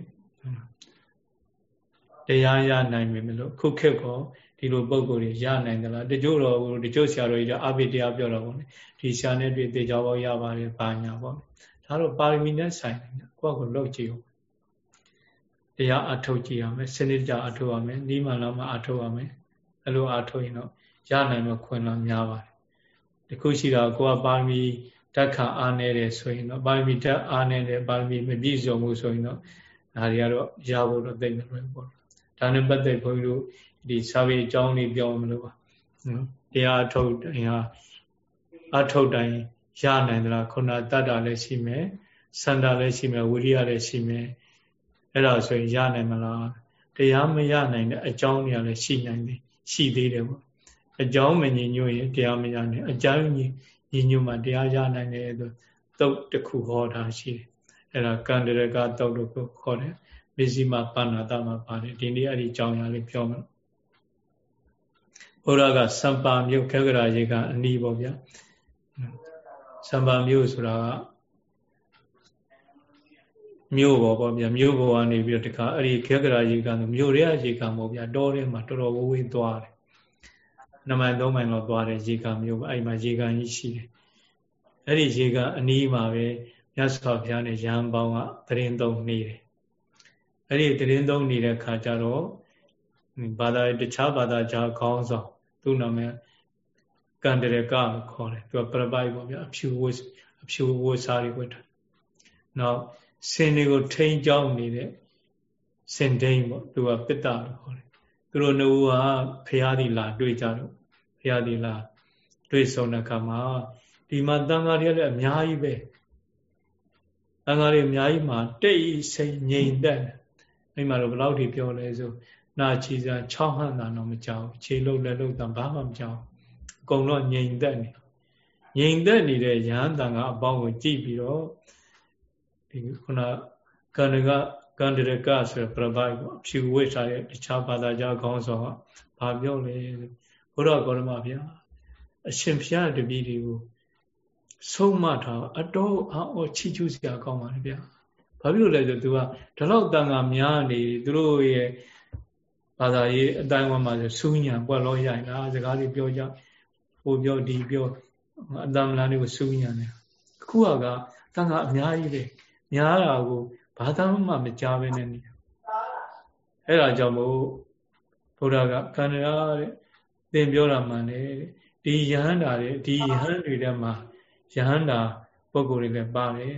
တရားရနိုင်ပြီမလို့ခုခေတ်ကောဒီလိုပုံကိုယ်ကြီးရနိုင်သလားတချို့တော့တချို့ဆရာတော်ကြီးကအဘိတရားပြောတော့ဗောလေဒီဆရာနဲ့တွေ့တေချောပေါရပါတယ်ဘာညာဗောဒါတော့ပါရမီနဲ့ဆိုင်တယ်ကိုယ့်ကိုလှုပ်ကြည့်အောင်တရားအထုတ်ကြည့်ရမယ်စနစ်ကြအထုတ်ရမယ်နီးမှလာမှအထုတ်ရမယ်အဲ့လိုအထုတ်ရင်တော့ရနိုင်တော့ခွင့်လာများပါတယ်တခုရှိတာကိုကပါရမီတက်ခါအားနေတယ်ဆိုရင်တော့ပါရမီတက်အားနေတယ်ပါရမီမပြည့်စုံမှုဆိုရင်တော့ဒါတွေကတော့ရဖို့တော့သိနေတယ်ပေါ့ ဒါနဲ့ပတ်သက်ဘုန်းကြီးတို့ဒီစာပေအကြောင်းလေးပြောမလို့ပါနော်တရားအထုတ်တိုင်းဟာအထုတ်တိုင်းရနိုင်သလားခုနတတ္တာလည်းရှိမယ်စန္ဒာလည်းရှိမယ်ဝိရိယလည်းရှိမယ်အဲ့ဒါဆိုရင်ရနိုင်မလားတရားမရနိုင်တဲ့အကြောင်းတွေကလည်းရှိနိုင်တယ်ရှိသေးတယ်ပေါ့အကြောင်းမညီညွတ်ရင်တရားမရနိုင်အကြောင်းညီညီညွတ်မှတရားရနိုင်တယ်ဆိုတုတ်တစ်ခုဟောတာရှိတယ်အဲ့ဒါကန္တရကတုတ်လို့ခေါ်တယ် မစ္စည်းမပါဏာတမှာပါတယ်ဒီနေ့အဲ့ဒီကြောင်းရလေးပြောမယ်ဘုရားကစံပါမြို့ခေကရာရေကအနီးပေါ့ဗျာစံပါမြို့ဆိုတာကမြို့ပေါ်ပေါ့ဗျာမြို့ပေါ်ကနေပြီးတော့တခါအဲ့ဒီခေကရာရေကမြို့ရဲရေကပေါ့ဗျာတောထဲမှာတော်တော်ဝေးဝေးသွားတယ်နမိုင်သုံးမိုင်လောက်သွားတယ်ရေကမြို့အဲ့မှာရေကန်ကြီးရှိတယ်အဲ့ဒီရေကအနီးမှာပဲမြတ်စွာဘုရားနဲ့ရဟန်းပေါင်းကတရင်သုံးနေတယ် အဲ့ဒီတရင်သုံးနေတဲ့ခါကျတော့ဘာသာတခြားဘာသာကြားခေါင်းဆောင်သူ့နာမည်ကန္တရကခေါ်တယ်သူကပရပိုက်ပေါ့ဗျာအဖြူဝတ်အဖြူဝတ်စားတွေဝတ်တာနောက်စင်တွေကိုထိန်းကြောင်းနေတဲ့စင်ဒိန်ပေါ့သူကပိတ္တလို့ခေါ်တယ်သူတို့နှုတ်ကဖရာသီလာ တွေ့ကြတော့ဖရာသီလာ တွေ့ဆုံတဲ့အခါမှာဒီမှာတန်ဃာတွေလည်းအများကြီးပဲတန်ဃာတွေအများကြီးမှာတိတ်ဆိတ်ငြိမ်သက်အဲ့ မှာတော့ဘယ်လောက်ထိပြောလဲဆိုနာချီစား6ဟန်တာတော့မကြောက်ခြေလုံးလက်လုံးတံဘာမှမကြောက်အကုန်တော့ငြိမ်သက်နေငငြိမ်သက်နေတဲ့ယဟန်တန်ကအပေါင်းကိုကြည့်ပြီးတော့ဒီခုနကန္တကကန္တရကဆိုပြပိုက်ပေါ့ဖြူဝိထားတဲ့တခြားဘာသာကြားခေါင်းဆောင်ကဘာပြောလဲဘုရားကောရမဗျာအရှင်ဖျားတပည့်တွေကိုဆုံးမထားအတော်အောချီချူးစရာကောင်းပါလေဗျာ ဘာဖြစ်လို့လဲဆိုသူကဒီလောက်တန်ခါများနေသူတို့ရဲ့ဘာသာရေးအတိုင်းဝမ်းမှာဆိုစူးညံပွက်လို့ရရင်လားစကားလေးပြောကြဟိုပြောဒီပြောအတမလာလေးကိုစူးညံတယ်အခုကတန်ခါအများကြီးလေများတာကိုဘာသာမှမကြားဘဲနဲ့နေအဲ့ဒါကြောင့်မို့ဘုရားကကန္နရာတဲ့သင်ပြောတာမှန်တယ်ဒီယဟန္တာတွေဒီယဟန်တွေထဲမှာယဟန္တာပုဂ္ဂိုလ်တွေလည်းပါတယ်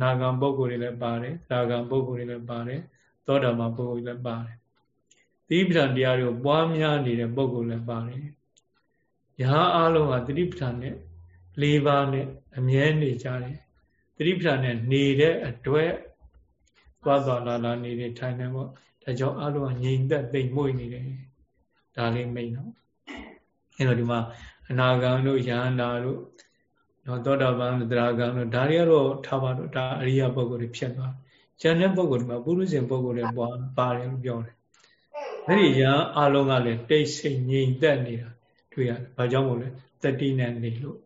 နာဂံပုဂ္ဂိုလ်တွေလည်းပါတယ်သာဂံပုဂ္ဂိုလ်တွေလည်းပါတယ်သောတာပန်ပုဂ္ဂိုလ်တွေလည်းပါတယ်သီပ္ပံတရားတွေကိုပွားများနေတဲ့ပုဂ္ဂိုလ်လည်းပါတယ်ယဟန်အလုံးဟာသတိပဋ္ဌာန်နဲ့၄ပါးနဲ့အမြဲနေကြတယ်သတိပဋ္ဌာန်နဲ့နေတဲ့အတွက်သွားသွားလာလာနေနေထိုင်နေပေါ့ဒါကြောင့်အလုံးကငြိမ်သက်သိမ်မွေ့နေတယ်ဒါလေးမိတ်နော်အဲတော့ဒီမှာအနာဂံတို့ယဟန္တာတို့ နော်သောတာပန်သရဂံတို့ဒါတွေကတော့ထားပါတော့ဒါအရိယပုဂ္ဂိုလ်တွေဖြစ်သွားကျန်တဲ့ပုဂ္ဂိုလ်တွေမှာပုရုဇဉ်ပုဂ္ဂိုလ်တွေပွားပါတယ်လို့ပြောတယ်အဲ့ဒီယံအလုံးကလည်းတိတ်ဆိတ်ငြိမ်သက်နေတာတွေ့ရတယ်ဘာကြောင့်မို့လဲတတိနဲ့နေလို့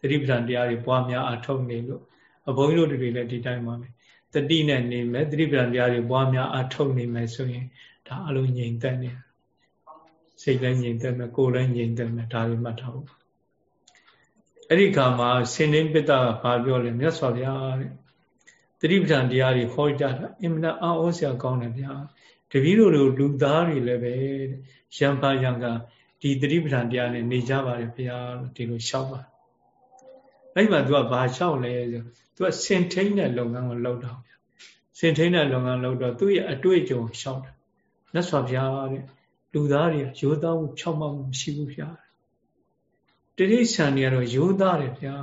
တတိပဌာန်တရားတွေပွားများအထောက်နေလို့အဘုန်းကြီးတို့တွေလည်းဒီတိုင်းပါပဲတတိနဲ့နေမယ်တတိပဌာန်တရားတွေပွားများအထောက်နေမယ်ဆိုရင်ဒါအလုံးငြိမ်သက်နေတာစိတ်လည်းငြိမ်သက်မယ်ကိုယ်လည်းငြိမ်သက်မယ်ဒါတွေမှတ်ထားဖို့ အဲ့ဒီခါမှာစင်နိပိတ္တကဘာပြောလဲမြတ်စွာဘုရားတဲ့တတိပဌာန်တရားတွေဟောကြတာအင်မတန်အောဩစရာကောင်းတယ်ဗျာတပည့်တို့လူသားတွေလည်းပဲရံပါရံကဒီတတိပဌာန်တရားနဲ့နေကြပါတယ်ဗျာလို့ဒီလိုလျှောက်ပါအဲ့မှာ तू ကဘာလျှောက်လဲဆို तू ကစင်ထိန်တဲ့လုပ်ငန်းကိုလုပ်တာဗျာစင်ထိန်တဲ့လုပ်ငန်းလုပ်တော့သူ့ရဲ့အတွေ့အကြုံလျှောက်တာမြတ်စွာဘုရားတဲ့လူသားတွေရိုးသားမှုဖြောက်မှမှုမရှိဘူးဗျာ တိရိစ္ဆာန်တွေကတော့ရိုးသားတယ်ဗျာ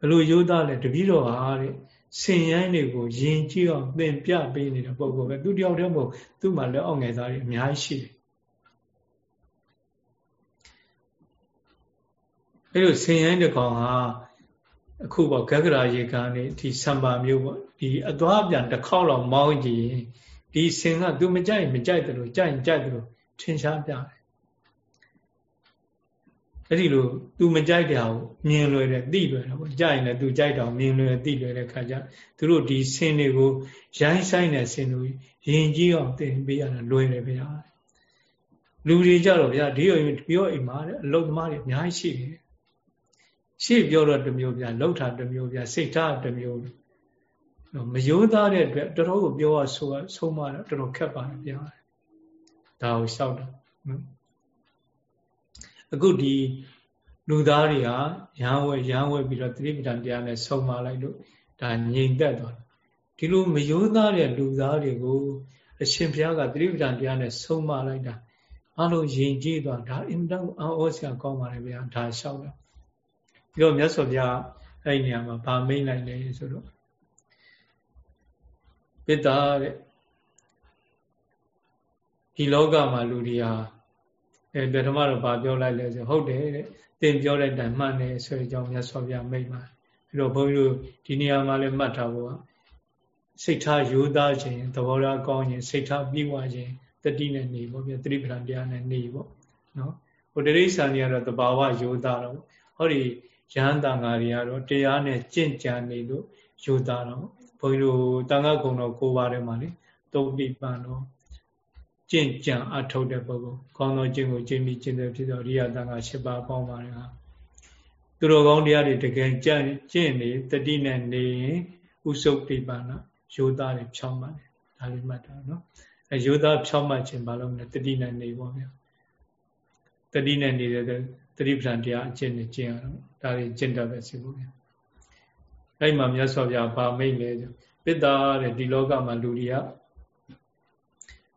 ဘလို့ရိုးသားလဲတပည့်တော်ဟာတဲ့ဆင်ရိုင်းတွေကိုယင်ကြည့်အောင်သင်ပြပေးနေတဲ့ပုံကပဲသူတယောက်တည်းမဟုတ်သူ့မှာလက်အောက်ငယ်သားတွေအများကြီးရှိတယ်အဲလိုဆင်ရိုင်းတစ်ကောင်ဟာအခုပေါ့ဂဂရာရေကန်နေဒီစံပါမျိုးပေါ့ဒီအသွားပြန်တစ်ခေါက်လောက်မောင်းကြည့်ရင်ဒီဆင်ကသူမကြိုက်မကြိုက်တယ်လို့ကြိုက်ရင်ကြိုက်တယ်လို့ထင်ရှားပြတယ် အဲ့ဒီလို तू မကြိုက်တဲ့ဟာကိုမြင်လွယ်တယ်သိလွယ်တယ်ပေါ့ကြိုက်ရင်လည်း तू ကြိုက်တော့မြင်လွယ်သိလွယ်တဲ့ခါကျသူတို့ဒီဆင်းတွေကိုရိုင်းဆိုင်တဲ့ဆင်းတွေရင်ကြီးအောင်သင်ပေးရတာလွယ်တယ်ဗျာလူတွေကြတော့ဗျာဒီလိုပြောအိမ်မှာတဲ့အလုတ်သမားတွေအများကြီးရှိတယ်ရှေ့ပြောတော့တမျိုးဗျာလှုပ်တာတမျိုးဗျာစိတ်ထားတမျိုးမရိုးသားတဲ့အတွက်တော်တော်ကိုပြောရဆိုဆုံးမတော့တော်တော်ခက်ပါတယ်ဗျာဒါကိုရှောက်တာနော် အခုဒီလူသားတွေဟာရဟန်းဝဲရဟန်းဝဲပြီးတော့သတိပဋ္ဌာန်တရားနဲ့ဆုံးမလိုက်လို့ဒါငြိမ်သက်သွားတယ်ဒီလိုမယိုးသားတဲ့လူသားတွေကိုအရှင်ဘုရားကသတိပဋ္ဌာန်တရားနဲ့ဆုံးမလိုက်တာအလုံးယဉ်ကျေးသွားဒါအင်တန်အောစရာကောင်းပါလေဗျာဒါလျှောက်တယ်ပြီးတော့မြတ်စွာဘုရားအဲ့ဒီနေရာမှာဗာမိတ်လိုက်လေဆိုတော့ပိတ္တာတဲ့ဒီလောကမှာလူတွေဟာ အဲပထမတော့ဗာပြောလိုက်လဲဆိုဟုတ်တယ်တဲ့သင်ပြောတဲ့တိုင်မှန်တယ်ဆိုတဲ့အကြောင်းမြတ်စွာဘုရားမိတ်ပါပြီးတော့ဘုန်းကြီးတို့ဒီနေရာမှာလည်းမှတ်ထားဖို့ကစိတ်ထားရိုးသားခြင်းသဘောထားကောင်းခြင်းစိတ်ထားပြည့်ဝခြင်းတတိနဲ့နေပေါ့ဗျာသတိပဋ္ဌာန်တရားနဲ့နေပေါ့နော်ဟိုတရိစ္ဆာန်တွေကတော့တဘာဝရိုးသားတော့ဟောဒီရဟန်းတန်ဃာတွေကတော့တရားနဲ့ကြင့်ကြံနေလို့ရိုးသားတော့ဘုန်းကြီးတို့တန်ဃာကုံတော်ကိုးပါးထဲမှာလေတုံးပိပန်တော့ ကျင့်ကြံအထုတ်တဲ့ပုဂ္ဂိုလ်ကောင်းသောကျင့်ကိုကျင့်ပြီးကျင့်တဲ့ဖြစ်သောရိယတန်ခါ၈ပါးပေါင်းပါတယ်ဟာသူတော်ကောင်းတရားတွေတကယ်ကြံကျင့်နေတတိနဲ့နေရင်ဥစုပ်ပိပါဏယောသားတွေဖြောင်းပါတယ်ဒါလေးမှတ်တာနော်အဲယောသားဖြောင်းမှခြင်းဘာလို့မလဲတတိနဲ့နေပေါ့ဗျာတတိနဲ့နေတဲ့တတိပ္ပံတရားအကျင့်နဲ့ကျင့်ရတော့ဒါတွေကျင့်တတ်ပဲစီဖို့ဗျာအဲ့မှာမြတ်စွာဘုရားဗာမိတ်လေပိတ္တာတဲ့ဒီလောကမှာလူတွေက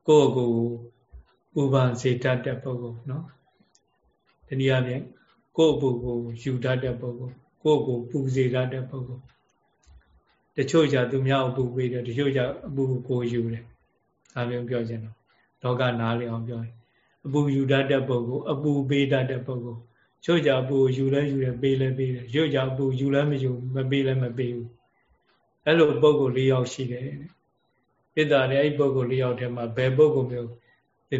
ကိုယ့်ကိုပူပန်စေတတ်တဲ့ပုဂ္ဂိုလ်နော်တနည်းအားဖြင့်ကိုယ့်အပူကိုယူတတ်တဲ့ပုဂ္ဂိုလ်ကိုယ့်ကိုပူစေတတ်တဲ့ပုဂ္ဂိုလ်တချို့ကြသူများအပူပေးတယ်တချို့ကြအပူကိုယူတယ်ဒါမျိုးပြောချင်တော့လောကနားလည်အောင်ပြောရင်အပူယူတတ်တဲ့ပုဂ္ဂိုလ်အပူပေးတတ်တဲ့ပုဂ္ဂိုလ်ချို့ကြအပူယူလဲယူတယ်ပေးလဲပေးတယ်ရုပ်ကြအပူယူလဲမယူမပေးလဲမပေးဘူးအဲ့လိုပုံကို၄ယောက်ရှိတယ် ပိတ္တာတဲ့အဲ့ပုံကို၄ယောက်ထဲမှာဘယ်ပုံကိုမျိုး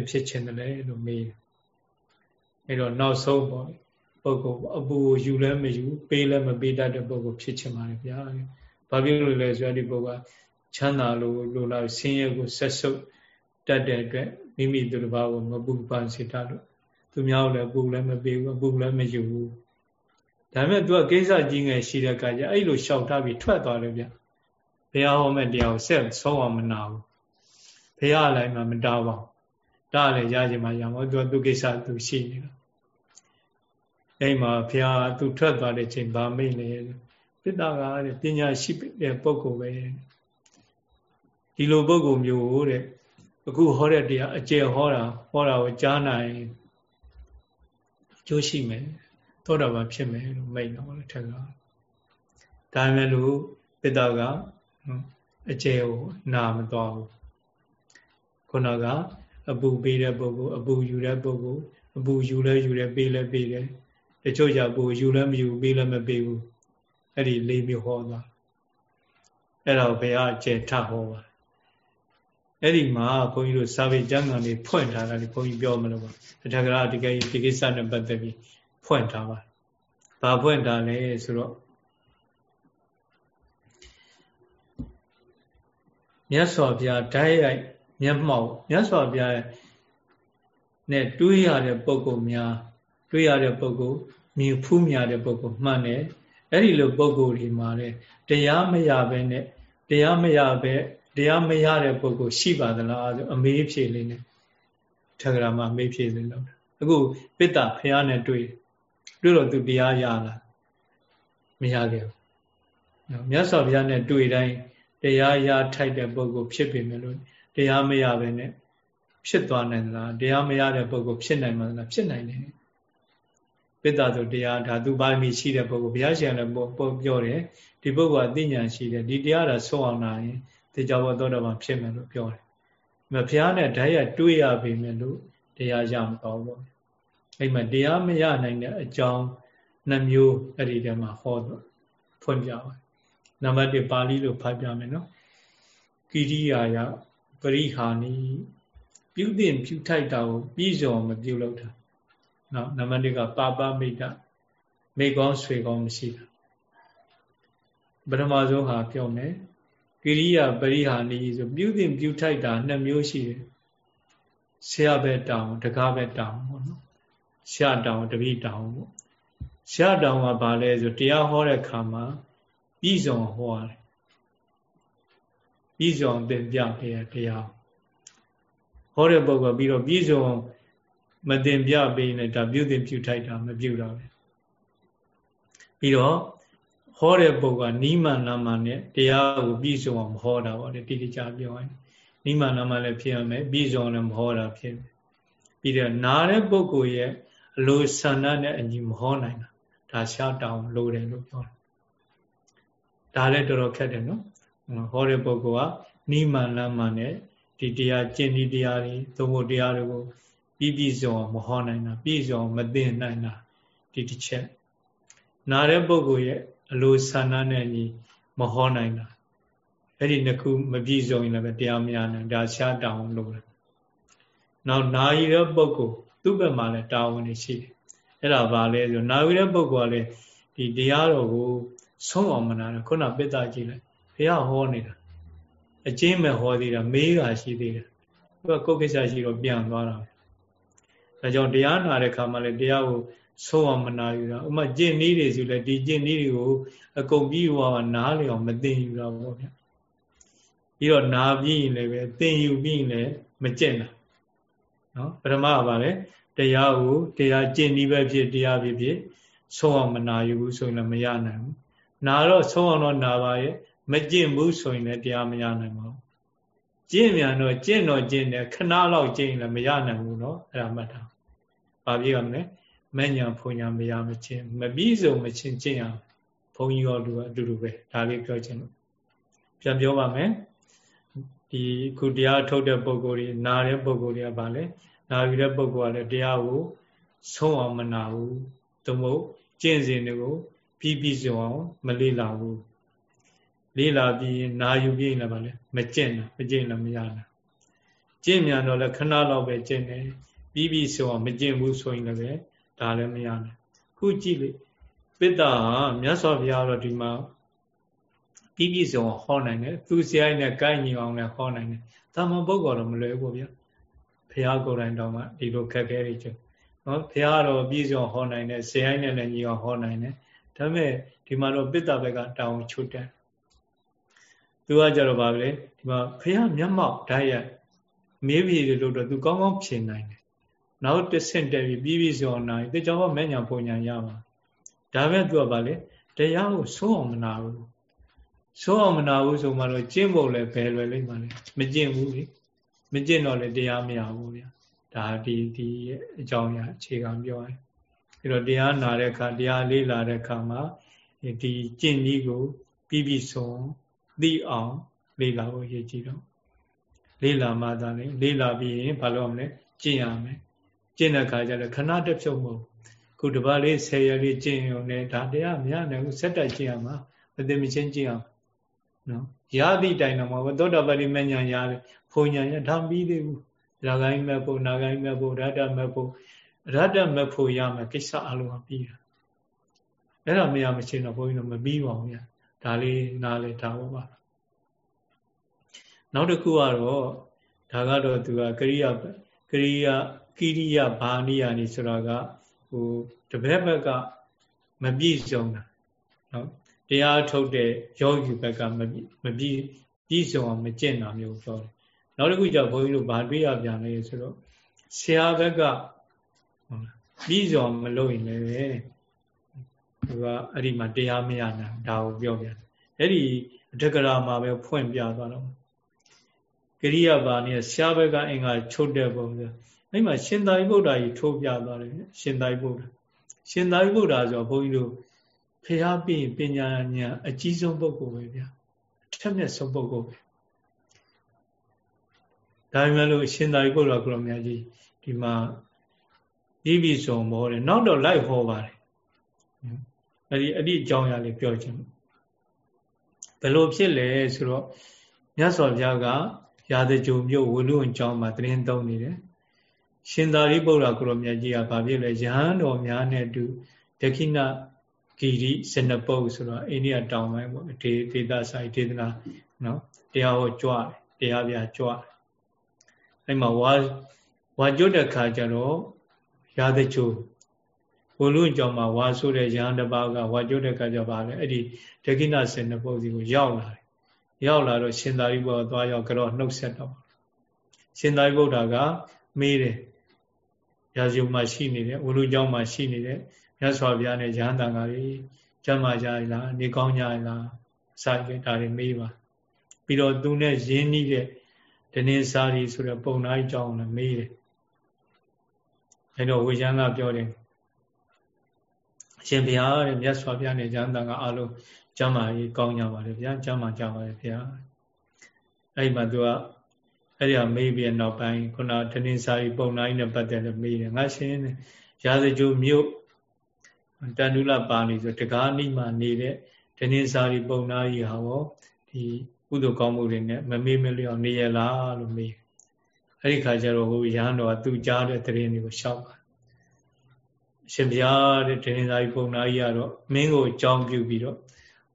ဖြစ်ချင်တယ်လဲလို့မေးတယ်အဲ့တော့နောက်ဆုံးပေါ့ပုံကိုအပူကိုယူလဲမယူပေးလဲမပေးတတ်တဲ့ပုံကိုဖြစ်ချင်ပါတယ်ဗျာဘာဖြစ်လို့လဲဆိုတော့ဒီပုံကချမ်းသာလို့လိုလားဆင်းရဲကိုဆက်ဆုပ်တတ်တဲ့အတွက်မိမိသူတစ်ပါးကိုမပူပန်စေတတ်လို့သူများကိုလည်းပူလည်းမပေးဘူးအပူလည်းမယူဘူးဒါပေမဲ့သူကကိစ္စကြီးငယ်ရှိတဲ့အခါကျအဲ့လိုရှောက်ထားပြီးထွက်သွားတယ်ဗျ ဘုရားဟောမဲ့တရားကိုဆက်ဆုံးအောင်မနာဘူးဘုရားလည်းမှမတားပါဘူးတားလည်းရခြင်းမှရမှာသူကသူကိစ္စသူရှိနေတာအဲ့မှာဘုရားသူထွက်သွားတဲ့ချိန်ဗာမိတ်လေပိတ္တာကတဲ့ပညာရှိတဲ့ပုဂ္ဂိုလ်ပဲဒီလိုပုဂ္ဂိုလ်မျိုးတဲ့အခုဟောတဲ့တရားအကျယ်ဟောတာဟောတာကိုကြားနိုင်ကျိုးရှိမယ်သောတာပန်ဖြစ်မယ်လို့မိတ်တော့လေထက်ကဒါပေမဲ့လို့ပိတ္တက အကျယ်ကိုနာမသွားဘူးခုနကအပူပေးတဲ့ပုဂ္ဂိုလ်အပူယူတဲ့ပုဂ္ဂိုလ်အပူယူလဲယူတယ်ပေးလဲပေးတယ်တချို့ကြပူယူလဲမယူပေးလဲမပေးဘူးအဲ့ဒီလေးမျိုးဟောသွားအဲ့တော့ဘုရားအကျယ်ထဟောပါအဲ့ဒီမှာဘုန်းကြီးတို့စာပေကျမ်းဂန်လေးဖွင့်ထားတာလေဘုန်းကြီးပြောမလို့ပါတထကရာဒီကိဒီကိစ္စနဲ့ပတ်သက်ပြီးဖွင့်ထားပါဘာဖွင့်ထားလဲဆိုတော့ မြတ်စွာဘုရားဓာတ်ရိုက်မျက်မှောက်မြတ်စွာဘုရားနဲ့တွေးရတဲ့ပုံကုများတွေးရတဲ့ပုံကုမြင်ဖူးမြတဲ့ပုံကုမှန်တယ်အဲ့ဒီလိုပုံကုတွေမှာလေတရားမရဘဲနဲ့တရားမရဘဲတရားမရတဲ့ပုဂ္ဂိုလ်ရှိပါသလားဆိုအမေးဖြေလေးနဲ့ထဂရမအမေးဖြေလေးလုပ်တာအခုပိတ္တဖះနဲ့တွေ့တွေ့တော့သူတရားရလားမရခဲ့ဘူးနော်မြတ်စွာဘုရားနဲ့တွေ့တိုင်း တရားရထိုက်တဲ့ပုဂ္ဂိုလ်ဖြစ်ပေမဲ့လို့တရားမရဘဲနဲ့ဖြစ်သွားနိုင်သလားတရားမရတဲ့ပုဂ္ဂိုလ်ဖြစ်နိုင်မှာလားဖြစ်နိုင်တယ်ပိတ္တဆိုတရားဓာတုပါမီရှိတဲ့ပုဂ္ဂိုလ်ဘုရားရှင်လည်းပြောတယ်ဒီပုဂ္ဂိုလ်ကအသိဉာဏ်ရှိတယ်ဒီတရားဓာဆုံးအောင်လာရင်တေချာဘောသောတာပန်ဖြစ်မယ်လို့ပြောတယ်။မဖျားနဲ့ဓာတ်ရတွေးရပေမဲ့လို့တရားရမကောင်းဘူး။အဲ့မှာတရားမရနိုင်တဲ့အကြောင်းနှမျိုးအဲ့ဒီထဲမှာဟောတော့ဖွင့်ပြပါတယ်။ နံပါတ်1ပါဠိလိုဖတ်ပြမယ်နော်။ကိရိယာယပရိဟာနိပြုတင်ပြုထိုက်တာကိုပြီးစုံမပြုလုပ်တာ။နော်နံပါတ်2ကပါပမိတ်တမိကောင်းဆွေကောင်းမရှိတာ။ပထမဆုံးဟာပြောမယ်။ကိရိယာပရိဟာနိဆိုပြုတင်ပြုထိုက်တာနှစ်မျိုးရှိတယ်ဆရာပဲတောင်းတကားပဲတောင်းပေါ့နော်ဆရာတောင်းတပိတောင်းပေါ့ဆရာတောင်းကဘာလဲဆိုတရားဟောတဲ့ခါမှာ ပြီးစုံဟောရတယ်ပြီးစုံသင်ပြပေးရတရားဟောတဲ့ပုဂ္ဂိုလ်ပြီးတော့ပြီးစုံမသင်ပြပေးနဲ့ဒါပြုတင်ပြုထိုက်တာမပြုတာပဲပြီးတော့ဟောတဲ့ပုဂ္ဂိုလ်ကနိမန်နာမနဲ့တရားကိုပြည့်စုံအောင်ဟောတာပေါ့လေတိတိကျပြောရင်နိမန်နာမလည်းဖြစ်ရမယ်ပြည့်စုံလည်းမဟောတာဖြစ်ပြီးတော့နားတဲ့ပုဂ္ဂိုလ်ရဲ့အလိုဆန္ဒနဲ့အညီမဟောနိုင်တာဒါရှားတောင်းလိုတယ်လို့ပြောတယ် ဒါလည်းတော်တော်ခက်တယ်နော်ဟောတဲ့ပုဂ္ဂိုလ်ကနိမန်နာမနဲ့ဒီတရားကျင့်ဒီတရားတွေသုံးဖို့တရားတွေကိုပြီးပြည့်စုံအောင်မဟောနိုင်တာပြည့်စုံမသိနိုင်တာဒီတစ်ချက်နားတဲ့ပုဂ္ဂိုလ်ရဲ့အလိုဆန္ဒနဲ့ညီမဟောနိုင်တာအဲ့ဒီနှစ်ခုမပြည့်စုံရင်လည်းတရားမရနိုင်ဒါရှားတောင်းလို့တယ်နောက်နာယီတဲ့ပုဂ္ဂိုလ်သူ့ဘက်မှာလည်းတာဝန်တွေရှိတယ်အဲ့ဒါဘာလဲဆိုနာယီတဲ့ပုဂ္ဂိုလ်ကလည်းဒီတရားတော်ကို ဆုံးအောင်မနာတယ်ခုနပိတ္တကြည့်လိုက်ဘုရားဟောနေတာအကျဉ်းမဲ့ဟောသေးတာမေးတာရှိသေးတယ်သူကကိုယ်ကိစ္စရှိတော့ပြန်သွားတာဒါကြောင့်တရားနာတဲ့ခါမှလည်းတရားကိုဆုံးအောင်မနာယူတာဥမာကျင့်နည်းတွေဆိုလဲဒီကျင့်နည်းတွေကိုအကုန်ပြီးဟောနားလေအောင်မသိယူတာပေါ့ဗျပြီးတော့နာပြီးရင်လည်းပဲသိယူပြီးရင်လည်းမကျင့်တာနော်ပထမကပါလေတရားကိုတရားကျင့်နည်းပဲဖြစ်တရားဖြစ်ဖြစ်ဆုံးအောင်မနာယူဘူးဆိုရင်လည်းမရနိုင်ဘူး နာတော့ဆုံးအောင်တော့နာပါရဲ့မကျင့်ဘူးဆိုရင်လည်းတရားမရနိုင်ပါဘူးကျင့်မြန်တော့ကျင့်တော့ကျင့်တယ်ခဏလောက်ကျင့်ရင်လည်းမရနိုင်ဘူးเนาะအဲ့ဒါမှတ်တာဘာဖြစ်ရမလဲမညာဖုန်ညာမရမချင်းမပြီးစုံမချင်းကျင့်ရဘုန်းကြီးရောလူအတူတူပဲဒါလေးပြောချင်လို့ပြန်ပြောပါမယ်ဒီခုတရားထုတ်တဲ့ပုံကိုယ်ကြီးနာတဲ့ပုံကိုယ်ကြီးကဗာလဲနာယူတဲ့ပုံကိုယ်ကလည်းတရားကိုဆုံးအောင်မနာဘူး သို့မဟုတ်ကျင့်စဉ်တွေကို ပြီးပြီးစုံအောင်မလေးလာဘူးလေးလာပြီးနာယူပြီးရင်လည်းဗာလဲမကျင့်တာမကျင့်လည်းမရတာကျင့်မြန်တော့လည်းခဏတော့ပဲကျင့်တယ်ပြီးပြီးစုံအောင်မကျင့်ဘူးဆိုရင်လည်းဒါလည်းမရဘူးခုကြည့်လေပိတ္တာဟာမြတ်စွာဘုရားတော့ဒီမှာပြီးပြီးစုံအောင်ဟောနိုင်တယ်သူစရိုက်နဲ့ကိုက်ညီအောင်လည်းဟောနိုင်တယ်တာမန်ပုဂ္ဂိုလ်တော့မလွယ်ဘူးဗျာဘုရားကိုယ်တိုင်တော့မှဒီလိုခက်ခဲတွေကျနော်ဘုရားတော့ပြည့်စုံဟောနိုင်တယ်ဇေယိုင်းနဲ့လည်းညီအောင်ဟောနိုင်တယ် ဒါပေမဲ့ဒီမှာတော့ပိတ္တဘက်ကတောင်းချုပ်တယ်သူကကြတော့ဗာလေဒီမှာဘုရားမျက်မှောက်ဓာတ်ရမေးပြီလို့တော့သူကောင်းကောင်းဖြေနိုင်တယ်နောက်တစ်ဆင့်တက်ပြီးပြီးပြီးစုံနိုင်တေချောမဲ့ညာပုံညာရပါဒါပဲသူကဗာလေတရားကိုစိုးအောင်မနာဘူးစိုးအောင်မနာဘူးဆိုမှတော့ကျင့်ဖို့လည်းဘယ်လွယ်လိမ့်ပါလဲမကျင့်ဘူးလေမကျင့်တော့လည်းတရားမရဘူးဗျာဒါဒီဒီအကြောင်းအရာအခြေခံပြောရင် အဲတော့တရားနာတဲ့အခါတရားလေးလာတဲ့အခါမှာဒီကျင့်ကြီးကိုပြီးပြီးဆုံးသိအောင်လေးလာဖို့ရည်ကြည်တော့လေးလာမှသာလေလေးလာပြီးရင်ဘာလို့မလဲကျင့်ရမယ်ကျင့်တဲ့အခါကျတော့ခဏတစ်ဖြုတ်မဟုတ်ခုတပတ်လေး10ရက်လေးကျင့်ရုံနဲ့ဒါတရားမရနိုင်ဘူးဆက်တိုက်ကျင့်ရမှာမသိမချင်းကျင့်အောင်နော်ရသည့်တိုင်တော့မဟုတ်သောတာပတိမညာရတယ်ဖုန်ညာရဒါပြီးသေးဘူးရာဂိုင်းမဲ့ဖို့နာဂိုင်းမဲ့ဖို့ရတ္တမဲ့ဖို့ ရတ္တမဲ့ဖို့ရမယ်ကိစ္စအလုံးကပြီးတာအဲ့ဒါမရမချင်းတော့ဘုန်းကြီးတို့မပြီးပါဘူးဗျာဒါလေးနားလေထားဖို့ပါနောက်တစ်ခုကတော့ဒါကတော့သူကကရိယာကရိယာကိရိယာဘာနိယာနေဆိုတာကဟိုတပည့်ဘက်ကမပြည့်စုံတာနော်တရားထုတ်တဲ့ယောဂီဘက်ကမပြည့်မပြည့်ပြည့်စုံအောင်မကျင့်တာမျိုးပြောတယ်နောက်တစ်ခုကျဘုန်းကြီးတို့ဗာတွေ့ရပြန်လဲဆိုတော့ဆရာဘက်က ပြီးစွာမလုပ်ရင်လည်းသူကအဲ့ဒီမှာတရားမရနိုင်ဒါကိုပြောပြန်အဲ့ဒီအထက်ကရာမှာပဲဖွင့်ပြသွားတော့ကရိယာဘာနဲ့ဆရာဘက်ကအင်္ဂါချုပ်တဲ့ပုံစံအဲ့မှာရှင်သာရိပုတ္တရာကြီးထိုးပြသွားတယ်ရှင်သာရိပုတ္တရာရှင်သာရိပုတ္တရာဆိုဘုန်းကြီးတို့ဖျားပြီးပညာဉာဏ်အကြီးဆုံးပုဂ္ဂိုလ်ပဲဗျာအထက်မြတ်ဆုံးပုဂ္ဂိုလ်ပဲဒါပေမဲ့လို့ရှင်သာရိပုတ္တရာကိုရောမြတ်ကြီးဒီမှာ ပြီးပြီဆိုမောတယ်နောက်တော့လိုက်ဟောပါတယ်အဲ့ဒီအဲ့ဒီအကြောင်းအရာလေးပြောချင်ဘယ်လိုဖြစ်လဲဆိုတော့မြတ်စွာဘုရားကရာဇကြုံမြို့ဝလူအကြောင်းမှာသတင်းသုံးနေတယ်ရှင်သာရိပုတ္တရာကိုရောမြတ်ကြီးကဗာဖြစ်လဲယဟန်တော်များနဲ့အတူဒခိဏဂီရိစနပုတ်ဆိုတော့အိန္ဒိယတောင်ပိုင်းပေါ့ဒေဒေသဆိုင်ဒေသနာနော်တရားဟောကြွတယ်တရားပြကြွတယ်အဲ့မှာဝါဝါကျွတ်တဲ့ခါကျတော့ ရာသချိုးဘုလူကြောင့်မှာဝါဆိုတဲ့ရဟန်းတစ်ပါးကဝါကျွတ်တဲ့ခါကျပါလေအဲ့ဒီဒကိဏစင်နပုတ်စီကိုရောက်လာတယ်ရောက်လာတော့ရှင်သာရိပုတ္တရာသွားရောက်ကြောနှုတ်ဆက်တော့ရှင်သာရိပုတ္တရာကမေးတယ်ရာဇုံမှာရှိနေတဲ့ဝလူကြောင့်မှာရှိနေတဲ့မြတ်စွာဘုရားနဲ့ရဟန်းတန်ဃာတွေကျမ်းမာကြရလားနေကောင်းကြရလားအစာကြီးဒါတွေမေးပါပြီးတော့သူနဲ့ရင်းနှီးတဲ့ဒနေစာရီဆိုတဲ့ပုံနာကြီးကြောင်းလည်းမေးတယ် အဲတော့ဝေချမ်းကပြောတယ်အရှင်ဘုရားတဲ့မြတ်စွာဘုရားနဲ့ဉာဏ်တန်ကအလုံးကျမ်းမာရေးကောင်းကြပါလေဗျာကျမ်းမာကြပါလေဗျာအဲ့ဒီမှာသူကအဲ့ဒီကမေးပြီးနောက်ပိုင်းခုနဒနေစာရီပုံနာကြီးနဲ့ပတ်သက်လို့မေးတယ်ငါရှင်ရာဇဂျိုမြို့တန်ဒုလပါဠိဆိုတကားနိမှာနေတဲ့ဒနေစာရီပုံနာကြီးဟာဟောဒီကုသိုလ်ကောင်းမှုတွေနဲ့မမေ့မလျော့နေရလားလို့မေး အဲ့ဒီခါကျတော့ဟိုရဟန်းတော်ကသူကြားတဲ့တရင်တွေကိုရှောက်ပါအရှင်ဘုရားတဲ့ဒနေစာရီပုံနာကြီးကတော့မင်းကိုအကြောင်းပြုပြီးတော့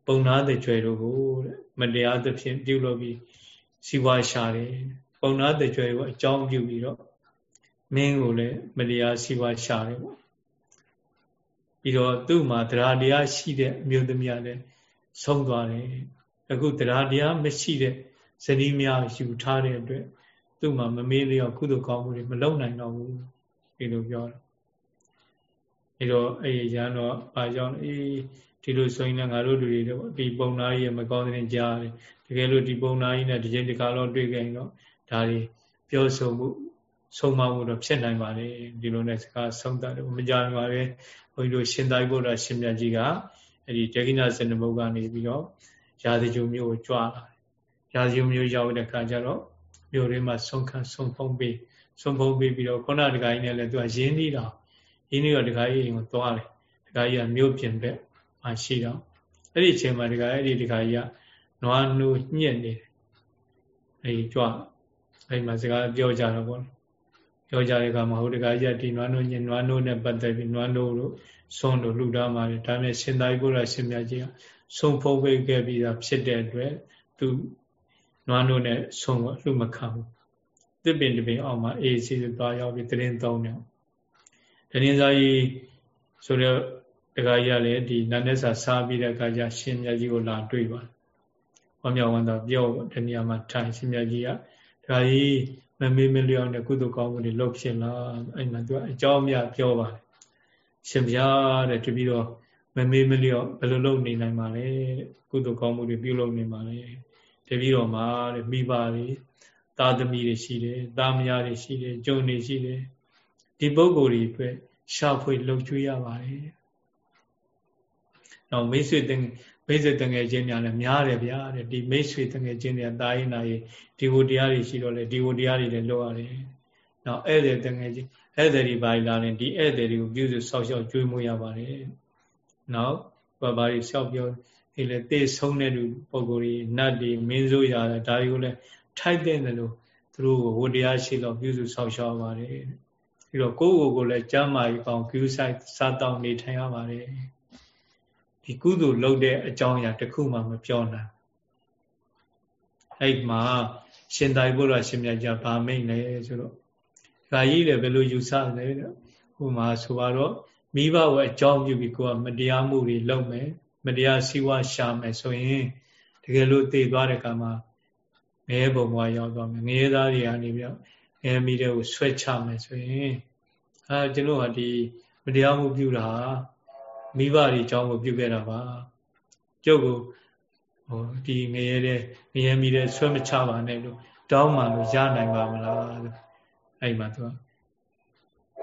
ပုံနာတဲ့ကျွဲတို့ကိုတဲ့မတရားသဖြင့်ပြုလုပ်ပြီးစီဝါရှာတယ်ပုံနာတဲ့ကျွဲကိုအကြောင်းပြုပြီးတော့မင်းကိုလည်းမတရားစီဝါရှာတယ်ပေါ့ပြီးတော့သူ့မှာတရားတရားရှိတဲ့အမျိုးသမီးလည်းဆုံးသွားတယ်အခုတရားတရားမရှိတဲ့ဇနီးများယူထားတဲ့အတွက် သူ့မှာမမေးလျော့ကုသိုလ်ကောင်းမှုတွေမလုပ်နိုင်တော့ဘူးဒီလိုပြောတယ်အဲတော့အဲရန်တော့ဘာကြောင့်အေးဒီလိုဆိုရင်လည်းငါတို့လူတွေတော့ဒီပုံနာကြီးမကောင်းတဲ့ကြားတယ်တကယ်လို့ဒီပုံနာကြီးနဲ့ဒီချိန်ဒီခါတော့တွေ့ကြရင်တော့ဒါတွေပြောဆိုမှုဆုံးမမှုတော့ဖြစ်နိုင်ပါလေဒီလိုနဲ့စကားဆုံးတတ်တယ်မကြပါပဲဘုန်းကြီးတို့ရှင်သာရိပုတ္တရာရှင်မြတ်ကြီးကအဲဒီတေကိနာစနမုတ်ကနေပြီးတော့ရာဇဂျုံမျိုးကိုကြွလာတယ်ရာဇဂျုံမျိုးရောက်တဲ့ခါကျတော့ မြို့ရင်းမှာဆုံးခန်းဆုံးဖုံးပြီးဆုံးဖုံးပြီးပြီးတော့ခုနတခါကြီးနဲ့လည်းသူကရင်းနှီးတာရင်းနှီးတော့တခါကြီးကိုသွားတယ်ဒကာကြီးကမြို့ပြင်ဘက်မှာရှိတော့အဲ့ဒီအချိန်မှာဒကာအဲ့ဒီဒကာကြီးကနွားနိုးညက်နေတယ်အဲ့ဒီကြွအဲ့မှာစကားပြောကြတော့ပေါ့ပြောကြတဲ့အခါမှာဟိုဒကာကြီးကဒီနွားနိုးညက်နွားနိုးနဲ့ပတ်သက်ပြီးနွားနိုးတို့ဆုံးတို့လှူဒါန်းပါတယ်ဒါပေမဲ့ရှင်သာရိပုတ္တရာရှင်မြတ်ကြီးကဆုံးဖုံးပေးခဲ့ပြီးတာဖြစ်တဲ့အတွက်သူ နွားနိုးနဲ့ဆုံးတော့လှူမခံဘူးတစ်ပင်တစ်ပင်အောက်မှာအေးစီသွားရောက်ပြီးတရင်သုံးတယ်တရင်စာကြီးဆိုတော့တခါကြီးကလည်းဒီနန္ဒဆာစားပြီးတဲ့အခါကျရှင်မြတ်ကြီးကိုလာတွေ့ပါတယ်။ဘောမြောက်ဝန်တော်ပြောဒီနေရာမှာထိုင်ရှင်မြတ်ကြီးကဒါကြီးမမေးမလျောင်းတဲ့ကုသိုလ်ကောင်းမှုတွေလုပ်ဖြစ်လားအဲ့မှာသူကအကြောင်းအများပြောပါတယ်။ရှင်ဗျာတဲ့တပည့်တော်မမေးမလျော့ဘယ်လိုလုပ်နေနိုင်မှာလဲကုသိုလ်ကောင်းမှုတွေပြုလုပ်နေမှာလဲ တပည့်တော်မှာတဲ့မိဘတွေသားသမီးတွေရှိတယ်သားမယားတွေရှိတယ်ကျုံတွေရှိတယ်ဒီပုဂ္ဂိုလ်တွေအတွက်ရှာဖွေလှုပ်ကြွေးရပါတယ်။နောက်မိတ်ဆွေတင်မိတ်ဆွေတငယ်ချင်းများလည်းများတယ်ဗျာတဲ့ဒီမိတ်ဆွေတငယ်ချင်းတွေတာရင်နာရင်ဒီဝတရားတွေရှိတော့လေဒီဝတရားတွေလည်းလုပ်ရတယ်။နောက်ဧည့်သည်တငယ်ချင်းဧည့်သည်တွေပါလာရင်ဒီဧည့်သည်တွေကိုပြုစုဆောက်ရှောက်ကြွေးမွေးရပါတယ်။နောက်ဘာဘာတွေလျှောက်ပြော ဒီလေတေဆုံးတဲ့လူပုံကိုယ်ကြီးနတ်တွေမင်းစိုးရတယ်ဒါတွေကိုလည်းထိုက်တဲ့လို့သူတို့ကိုဝတရားရှိတော့ပြုစုဆောက်ရှောက်ပါတယ်ပြီးတော့ကိုယ့်ကိုယ်ကိုလည်းကျမ်းမာရေးကောင်းကျူးဆိုင်စားတောင်းနေထိုင်ရပါတယ်ဒီကုသိုလ်လုပ်တဲ့အကြောင်းအရာတစ်ခုမှမပြောနိုင်အဲ့မှာရှင်သာရိပုတ္တရာရှင်မြတ်ကြီးဗာမိတ်လဲဆိုတော့ဓာကြီးလည်းဘယ်လိုယူဆလဲဟိုမှာဆိုတော့မိဘကိုအကြောင်းပြုပြီးကိုကမတရားမှုတွေလုပ်မယ် မတရားစီဝါရှာမယ်ဆိုရင်တကယ်လို့တည်သွားတဲ့ကံမှာငရဲဘုံဘဝရောက်သွားမယ်ငရဲသားတွေကနေပြီးတော့ငရဲမိတဲ့ကိုဆွဲချမယ်ဆိုရင်အဲကျွန်တော်ကဒီမတရားမှုပြုတာမိဘတွေအကြောင်းကိုပြုခဲ့တာပါကျုပ်ကိုဟိုဒီငရဲတဲ့ငရဲမိတဲ့ဆွဲမချပါနဲ့လို့တောင်းမှလို့ရနိုင်ပါမလားအဲ့မှာသူက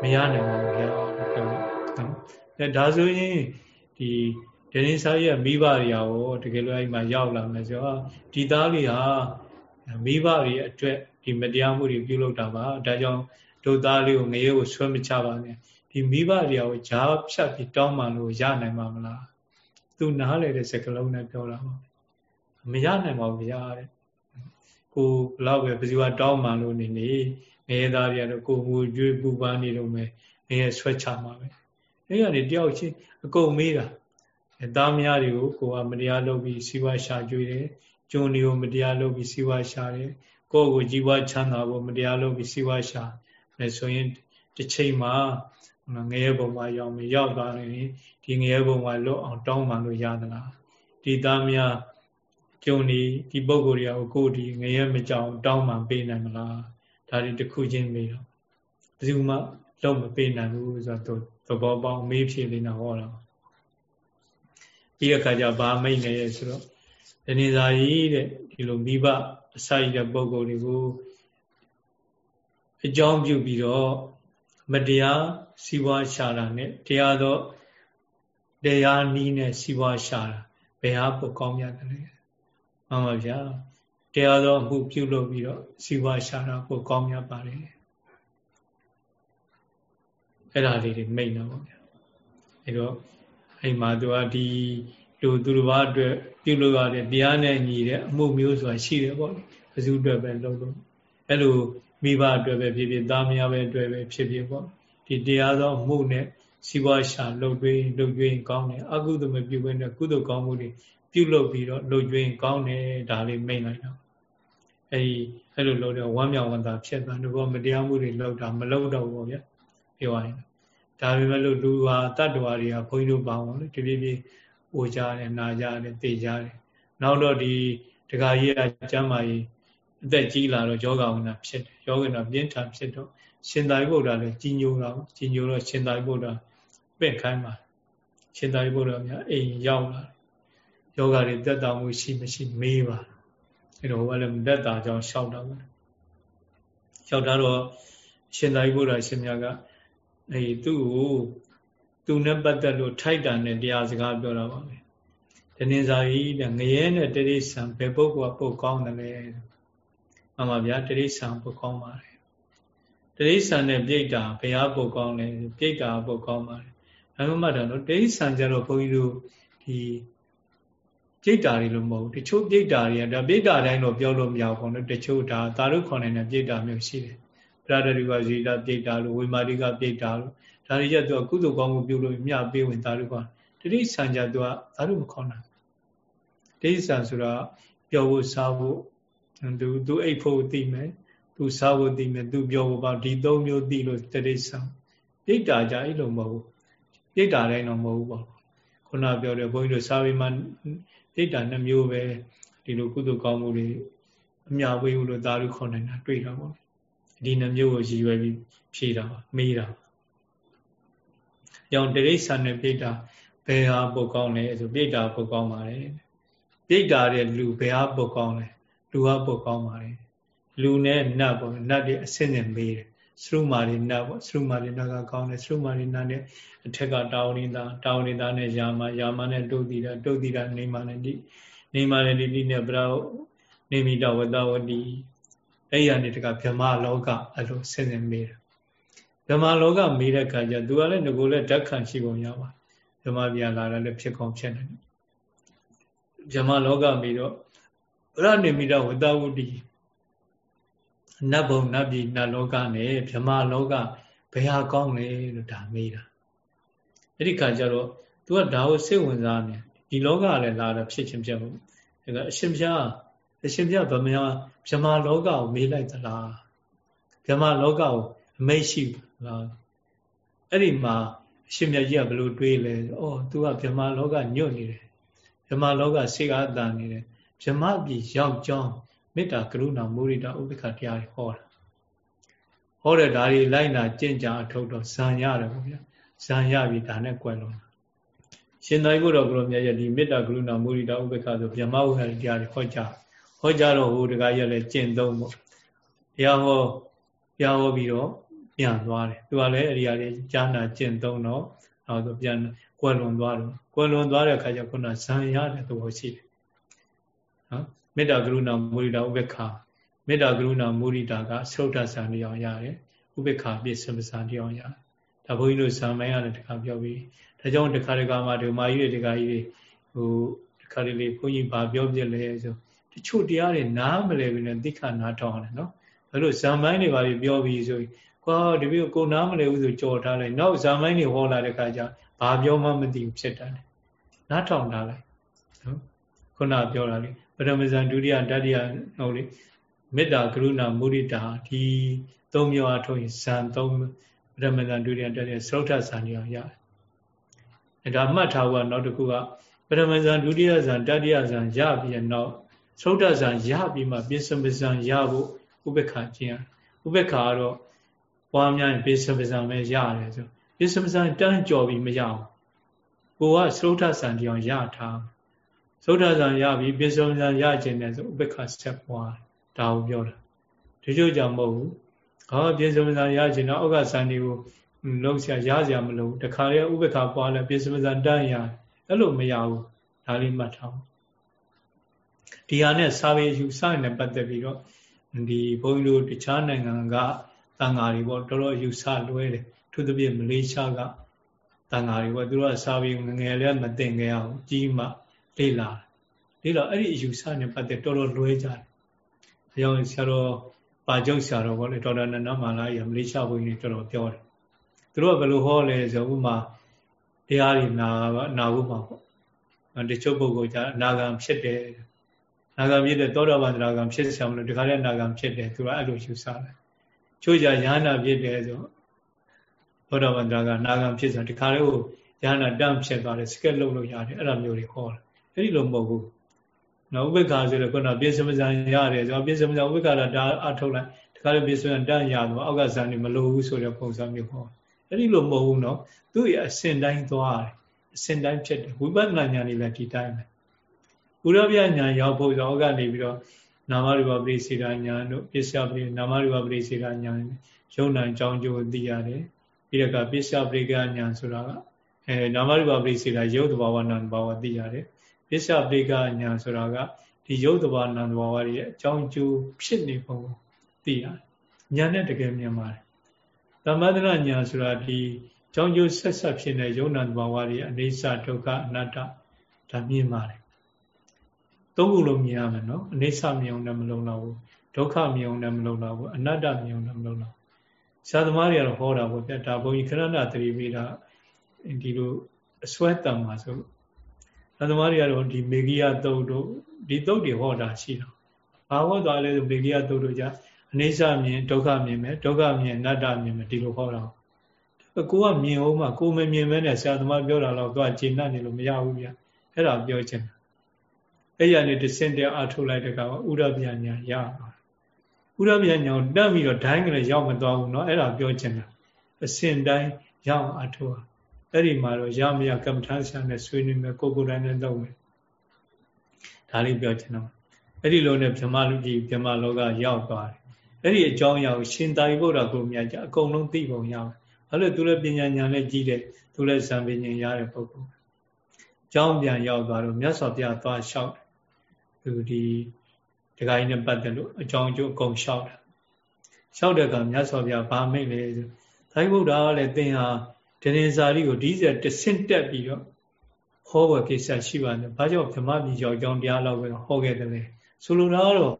မရနိုင်ပါဘူးဗျာပြောအဲဒါဆိုရင်ဒီ ဒရင်စာရဲ့မိဘတွေရောတကယ်လို့အဲ့မှာရောက်လာမယ်ဆိုတော့ဒီသားလေးဟာမိဘတွေအတွက်ဒီမတရားမှုတွေပြုလုပ်တာပါဒါကြောင့်ဒုသားလေးကိုငရဲကိုဆွဲမချပါနဲ့ဒီမိဘတွေကိုဂျားဖြတ်ပြီးတောင်းမှလို့ရနိုင်မှာမလားသူနားလေတဲ့စကလုံးနဲ့ပြောတာပါမရနိုင်ပါဘူးဗျာတဲ့ကိုဘလောက်ပဲဘယ်သူကတောင်းမှလို့နေနေငရဲသားတွေကတော့ကိုငူကျွေးပူပန်းနေတော့မယ်ငရဲဆွဲချမှာပဲအဲ့ရနေတယောက်ချင်းအကုန်မေးတာ သားမယားတွေကိုကိုကမတရားလုပ်ပြီးစီဝါရှာကျွေးတယ်ကျုံတွေကိုမတရားလုပ်ပြီးစီဝါရှာတယ်ကိုယ့်ကိုကြီးပွားချမ်းသာဖို့မတရားလုပ်ပြီးစီဝါရှာမယ်ဆိုရင်တစ်ချိန်မှာငရဲဘုံမှာရောက်မယ်ရောက်သွားရင်ဒီငရဲဘုံမှာလွတ်အောင်တောင်းပန်လို့ရသလားဒီသားမယားကျုံဒီဒီပုံကိုယ်တွေကိုကိုဒီငရဲမကြောင်တောင်းပန်ပေးနိုင်မလားဒါတွေတစ်ခုချင်းမေးတော့ဘယ်သူမှလုံးမပေးနိုင်ဘူးဆိုတော့သဘောပေါက်မေးဖြေနေတာဟောတာ ပြီးတဲ့အခါကျဘာမိတ်နေရဲဆိုတော့ဒနေသာကြီးတဲ့ဒီလိုမိဘအစာရတဲ့ပုံကိုယ်တွေကိုအကြောင်းပြုပြီးတော့မတရားစီးပွားရှာတာနဲ့တရားတော့တရားနီးနဲ့စီးပွားရှာတာဘယ်ဟာပိုကောင်းမြတ်တယ်လဲမှန်ပါဗျာတရားတော့အမှုပြုလုပ်ပြီးတော့စီးပွားရှာတာပိုကောင်းမြတ်ပါလေအဲ့ဒါလေးတွေမိတ်တော့ဗျာအဲ့တော့ အဲ့မှာသူကဒီလူသူတစ်ပါးအတွက်ပြုလုပ်ရတဲ့တရားနဲ့ညီတဲ့အမှုမျိုးဆိုတာရှိတယ်ပေါ့ဘယ်သူအတွက်ပဲလုပ်လို့အဲ့လိုမိဘအတွက်ပဲဖြစ်ဖြစ်သားမယားပဲအတွက်ပဲဖြစ်ဖြစ်ပေါ့ဒီတရားသောမှုနဲ့စီးပွားရှာလှုပ်သွင်းလှုပ်သွင်းကောင်းတယ်အကုသိုလ်မပြုဘဲနဲ့ကုသိုလ်ကောင်းမှုတွေပြုလုပ်ပြီးတော့လှုပ်သွင်းကောင်းတယ်ဒါလေးမိတ်လိုက်တော့အဲဒီအဲ့လိုလုပ်တော့ဝမ်းမြောက်ဝမ်းသာဖြစ်သွားတယ်ဘောမတရားမှုတွေလုပ်တာမလုပ်တော့ဘူးဗျာပြောရရင် ဒါပေမဲ့လို့လူဟာတတ္တဝါတွေကဘုန်းကြီးတို့ပါအောင်လေတပြေးပြေးအိုကြတယ်နာကြတယ်သိကြတယ်နောက်တော့ဒီဒကာကြီးကကျမ်းမာကြီးအသက်ကြီးလာတော့ယောဂဝိနာဖြစ်တယ်ယောဂဝိနာပြင်းထန်ဖြစ်တော့ရှင်သာရိပုတ္တရာလည်းကြီးညိုတော့ကြီးညိုတော့ရှင်သာရိပုတ္တရာပင့်ခိုင်းပါရှင်သာရိပုတ္တရာများအိမ်ရောက်လာယောဂတွေတက်တာမှုရှိမရှိမေးပါအဲ့တော့ဟိုကလည်းမတက်တာကြောင့်ရှောက်တာပါရှောက်တာတော့ရှင်သာရိပုတ္တရာရှင်မြတ်က အဲသူ့ကိုသူနဲ့ပတ်သက်လို့ထိုက်တာနဲ့တရားစကားပြောတာပါပဲတနင်္သာရီတဲ့ငရဲနဲ့တိရိစ္ဆာန်ဘယ်ပုဂ္ဂိုလ်ကပုတ်ကောင်းတယ်လဲမှန်ပါဗျာတိရိစ္ဆာန်ပုတ်ကောင်းပါတယ်တိရိစ္ဆာန်နဲ့ပြိတ္တာဘယ်ဟာပုတ်ကောင်းလဲပြိတ္တာပုတ်ကောင်းပါတယ်ဒါမှမဟုတ်တော့တိရိစ္ဆာန်ကြတော့ဘုန်းကြီးတို့ဒီပြိတ္တာတွေလို့မဟုတ်တချို့ပြိတ္တာတွေကဒါပြိတ္တာတိုင်းတော့ပြောလို့မရဘူးကောတချို့ဒါသာရုခွန်နဲ့ပြိတ္တာမျိုးရှိတယ် ရဒရိကဇီတာပြိတ္တာလို့ဝိမာရိကပြိတ္တာလို့ဒါတွေကြသူကကုသိုလ်ကောင်းမှုပြုလို့မြပေးဝင်သာရုခေါ်တိဋ္ဌံကြသူကသာရုမခေါ်နိုင်တိဋ္ဌံဆိုတာပြောဖို့စားဖို့သူသူအိတ်ဖို့သိမယ်သူစားဖို့သိမယ်သူပြောဖို့ပါဒီသုံးမျိုးသိလို့တိဋ္ဌံပြိတ္တာကြအဲ့လိုမဟုတ်ပြိတ္တာတိုင်းတော့မဟုတ်ဘူးပေါ့ခုနပြောတယ်ဘုန်းကြီးတို့စာပေမှာပြိတ္တာနှမျိုးပဲဒီလိုကုသိုလ်ကောင်းမှုတွေအမြဝေးလို့သာဓုခေါ်နိုင်တာတွေ့တာပေါ့ ဒီနှမျိုးကိုရည်ရွယ်ပြီးဖြေတာပါမေးတာကြောင့်တိရိစ္ဆာန်နဲ့ပြိတ္တာဘယ်ဟာပုတ်ကောင်းလဲဆိုပြိတ္တာပုတ်ကောင်းပါတယ်ပြိတ္တာတဲ့လူဘယ်ဟာပုတ်ကောင်းလဲလူဟာပုတ်ကောင်းပါတယ်လူနဲ့နတ်ပေါ့နတ်တွေအစင်းနဲ့မေးတယ်စရုမာရိနတ်ပေါ့စရုမာရိနတ်ကကောင်းတယ်စရုမာရိနတ်နဲ့အထက်ကတာဝရိတာတာဝရိတာနဲ့ယာမယာမနဲ့တုတ်တိတာတုတ်တိတာနေမာနဲ့ဒီနေမာနဲ့ဒီတိနဲ့ဗရာနေမိတဝတဝတိ အဲ့ရနေတကဗြဟ္မာလောကအဲ့လိုဆင်းဆင်းမေးတာဗြဟ္မာလောကမေးတဲ့အခါကျသူကလည်းငကိုလည်းဓာတ်ခံရှိပုံရပါဗြဟ္မာပြန်လာတယ်လည်းဖြစ်ကောင်းဖြစ်နေတယ်ဗြဟ္မာလောကမေးတော့ဗရနေမိတဝတဝတိနတ်ဘုံနတ်ပြည်နတ်လောကနဲ့ဗြဟ္မာလောကဘယ်ဟာကောင်းလဲလို့ဒါမေးတာအဲ့ဒီခါကျတော့ तू ကဒါကိုစိတ်ဝင်စားနေဒီလောကလည်းလာတော့ဖြစ်ချင်းပြတ်ဘူးဒါကအရှင်ပြား အရှင်ပြားဗမာဗြဟ္မာလောကကိုမေးလိုက်သလားဗြဟ္မာလောကကိုအမိတ်ရှိလားအဲ့ဒီမှာအရှင်မြတ်ကြီးကဘယ်လိုတွေးလဲဩ तू ကဗြဟ္မာလောကညွတ်နေတယ်ဗြဟ္မာလောကစိတ်ကအတန်နေတယ်ဗြဟ္မာပြည်ရောက်ကြောင်းမေတ္တာကရုဏာမုရိဒဥပိ္ပခတရားတွေဟောတာဟောတဲ့ဓာရီလိုက်နာကျင့်ကြအထုတ်တော့ဇံရတယ်ပေါ့ဗျာဇံရပြီဒါနဲ့ကွယ်လုံးရှင်သာရိပုတ္တရာဘုရားမြတ်ရဲ့ဒီမေတ္တာကရုဏာမုရိဒဥပိ္ပခဆိုဗြဟ္မဝိဟာရီတရားတွေဟောကြား ဟောကြားတော့ဟိုတခါရက်လဲကျင့်သုံးပေါ့တရားဟောတရားဟောပြီးတော့ပြန်သွားတယ်သူကလည်းအရိယာတွေကြားနာကျင့်သုံးတော့နောက်ဆိုပြန်ကွယ်လွန်သွားတယ်ကွယ်လွန်သွားတဲ့အခါကျခုနဇံရတဲ့သဘောရှိတယ်နော်မေတ္တာကရုဏာမုရိဒဥပ္ပခာမေတ္တာကရုဏာမုရိဒာကသုဒ္ဓဆံတရားရတယ်ဥပ္ပခာပြည့်စုံစံတရားရတယ်ဒါဘုန်းကြီးတို့ဇံမိုင်းရတယ်တခါပြောပြီးဒါကြောင့်တခါတခါမှဒီမာကြီးတွေတခါကြီးတွေဟိုတခါလေးလေးဘုန်းကြီးဗာပြောပြလဲဆို တချို့တရားတွေနားမလဲပြီးနဲ့သိခနာထောင်းတယ်နော်ဘယ်လိုဇံမိုင်းတွေပါပြောပြီးဆိုကွာဒီပြီးကိုနားမလဲဘူးဆိုကြော်ထားလိုက်နောက်ဇံမိုင်းတွေဟောလာတဲ့ခါကျဘာပြောမှမသိဘူးဖြစ်တယ်နားထောင်ထားလိုက်နော်ခုနပြောတာလေပထမဇန်ဒုတိယတတိယဟုတ်လေမေတ္တာကရုဏာမုဒိတာဒီသုံးမျိုးအထုတ်ရင်ဇန်သုံးပထမဇန်ဒုတိယတတိယသုဒ္ဓဇန်တွေအောင်ရတယ်အဲဒါမှတ်ထားဖို့နောက်တစ်ခုကပထမဇန်ဒုတိယဇန်တတိယဇန်ရပြီးနောက် သုဒ္ဓဇန်ရပြီးမှပိစမဇန်ရဖို့ဥပ္ပခါကျင့်ရဥပ္ပခါကတော့ပွားများရင်ပိစမဇန်ပဲရတယ်ဆိုပိစမဇန်တန်းကြော်ပြီးမရအောင်ကိုကသုဒ္ဓဇန်တရားရထားသုဒ္ဓဇံရပြီပိစုံဇံရခြင်းနဲ့ဆိုဥပ္ပခဆက်ပွားဒါကိုပြောတာဒီကျို့ကြောင့်မဟုတ်ဘူးဟောပိစုံဇံရခြင်းတော့ဩဃဇံတွေကိုလုံးဆရာရစရာမလိုတခါလေဥပ္ပခပွားလဲပိစုံဇံတန်းရအဲ့လိုမရဘူးဒါလေးမှတ်ထား ဒီဟာနဲ့စာပေယူစနဲ့ပတ်သက်ပြီးတော့ဒီဘုန်းကြီးတို့တခြားနိုင်ငံကတန်ဃာတွေပေါ့တော်တော်ယူဆလွဲတယ်သူသဖြင့်မလေးရှားကတန်ဃာတွေပေါ့သူတို့ကစာပေငငယ်လေးမသိငယ်အောင်ကြီးမှလေ့လာလေ့လာအဲ့ဒီအယူဆနဲ့ပတ်သက်တော်တော်လွဲကြတယ်။အဲကြောင့်ဆရာတော်ပါကျုပ်ဆရာတော်ဘောလေဒေါက်တာနန္ဒမာလာရမလေးရှားဘုန်းကြီးတော်တော်ပြောတယ်။သူတို့ကဘယ်လိုဟောလဲဆိုဥမာတရားတွေနာနာဖို့မှာပေါ့။တချို့ပုဂ္ဂိုလ်ကြအနာဂံဖြစ်တယ်။ နာဂံဖြစ်တဲ့သောတာပန်နာဂံဖြစ်ဆံမလို့ဒီခါလေးနာဂံဖြစ်တယ်သူကအဲ့လိုယူဆတယ်။ချို့ကြရဟနာဖြစ်တယ်ဆိုသောတာပန်နာဂံနာဂံဖြစ်ဆိုဒီခါလေးကိုရဟနာတန့်ဖြစ်သွားတယ်စကက်လုံးလို့ရတယ်အဲ့လိုမျိုးတွေဟောတယ်အဲ့ဒီလိုမဟုတ်ဘူးနော်ဥပ္ပခါဆိုတော့ခုနပြည့်စုံစံရတယ်ဆိုတော့ပြည့်စုံစံဥပ္ပခါတာဒါအထုတ်လိုက်တခါလေပြည့်စုံတန်းရတော့အောက်ကဇန်နေမလိုဘူးဆိုတဲ့ပုံစံမျိုးဟောအဲ့ဒီလိုမဟုတ်ဘူးနော်သူ့ရဲ့အစဉ်တိုင်းသွားတယ်အစဉ်တိုင်းဖြစ်တယ်ဝိပဿနာဉာဏ်นี่လည်းဒီတိုင်းပဲ ဥရပြဉာဏ်ရောက်ဖို့ဆိုတော့ကနေပြီးတော့နာမရူပပရိစေတာဉာဏ်တို့ပစ္စယပရိနာမရူပပရိစေတာဉာဏ်ယုံနာအကြောင်းကျိုးသိရတယ်ပြီးတော့ကပစ္စယပရိကဉာဏ်ဆိုတာကအဲနာမရူပပရိစေတာယုတ်တဘာဝနာတဘာဝသိရတယ်ပစ္စယပိကညာဆိုတာကဒီယုတ်တဘာနံတဘာဝရဲ့အကြောင်းကျိုးဖြစ်နေပုံကိုသိရတယ်ညာနဲ့တကယ်မြင်ပါတယ်သမထနာညာဆိုတာဒီကြောင်းကျိုးဆက်ဆက်ဖြစ်တဲ့ယုံနာတဘာဝတွေအနေဆဒုက္ခအနတ္တဒါမြင်ပါတယ် သုံးခုလုံးမြင်ရမယ်နော်အနေဆမြင်အောင်လည်းမလုံလောက်ဘူးဒုက္ခမြင်အောင်လည်းမလုံလောက်ဘူးအနတ္တမြင်အောင်လည်းမလုံလောက်ဆရာသမားတွေကတော့ဟောတာပေါ့ဗျာဒါဘုန်းကြီးခရဏသတိပိတာဒီလိုအစွဲတံမှာဆိုဆရာသမားတွေကတော့ဒီမေဂိယတုတ်တို့ဒီတုတ်တွေဟောတာရှိတာဘာဟောတာလဲဆိုမေဂိယတုတ်တို့ကြအနေဆမြင်ဒုက္ခမြင်မယ်ဒုက္ခမြင်အနတ္တမြင်မယ်ဒီလိုဟောတာကိုကမြင်အောင်မှကိုမမြင်မဲနဲ့ဆရာသမားပြောတာတော့သူကဂျေနတ်နေလို့မရဘူးဗျအဲ့ဒါပြောချင်တာ အဲ့ရနေတစင်တအားထုတ်လိုက်တဲ့ကောင်ဥရပြညာရဥရပြညာကိုတက်ပြီးတော့ဒိုင်းကလေးရောက်မသွားဘူးเนาะအဲ့ဒါပြောချင်တာအစင်တိုင်းရောက်အထုတ်အဲ့ဒီမှာတော့ရမရကမ္မထာဆရာနဲ့ဆွေးနွေးမယ်ကိုကိုယ်တိုင်နဲ့လုပ်မယ်ဒါလေးပြောချင်တော့အဲ့ဒီလိုနဲ့ဗြဟ္မာလူကြီးဗြဟ္မာလောကရောက်သွားတယ်အဲ့ဒီအကြောင်းအရာကိုရှင်သာရိပုတ္တရာကိုမြတ်ကြအကုန်လုံးသိပုံရမယ်အဲ့လိုသူလည်းပညာဉာဏ်နဲ့ကြီးတယ်သူလည်းဇံပညာရတဲ့ပုဂ္ဂိုလ်ကျောင်းပြန်ရောက်သွားတော့မြတ်စွာဘုရားသွားလျှောက် သူဒီဒကာကြီးနဲ့ပတ်သက်လို့အကြောင်းအကျိုးအကုန်လျှောက်တာလျှောက်တဲ့ကမြတ်စွာဘုရားဗာမိတ်လေဆိုသာရိပုတ္တရာကလည်းသင်ဟာဒနေဇာတိကိုဒီစက်တဆင့်တက်ပြီးတော့ဟောဝယ်ကိစ္စရှိပါတယ်။ဘာကြောင့်ဗြဟ္မပြည်ကြောင့်ကြောင့်တရားလောက်ပဲဟောခဲ့တယ်လဲ။ဆိုလိုတာကတော့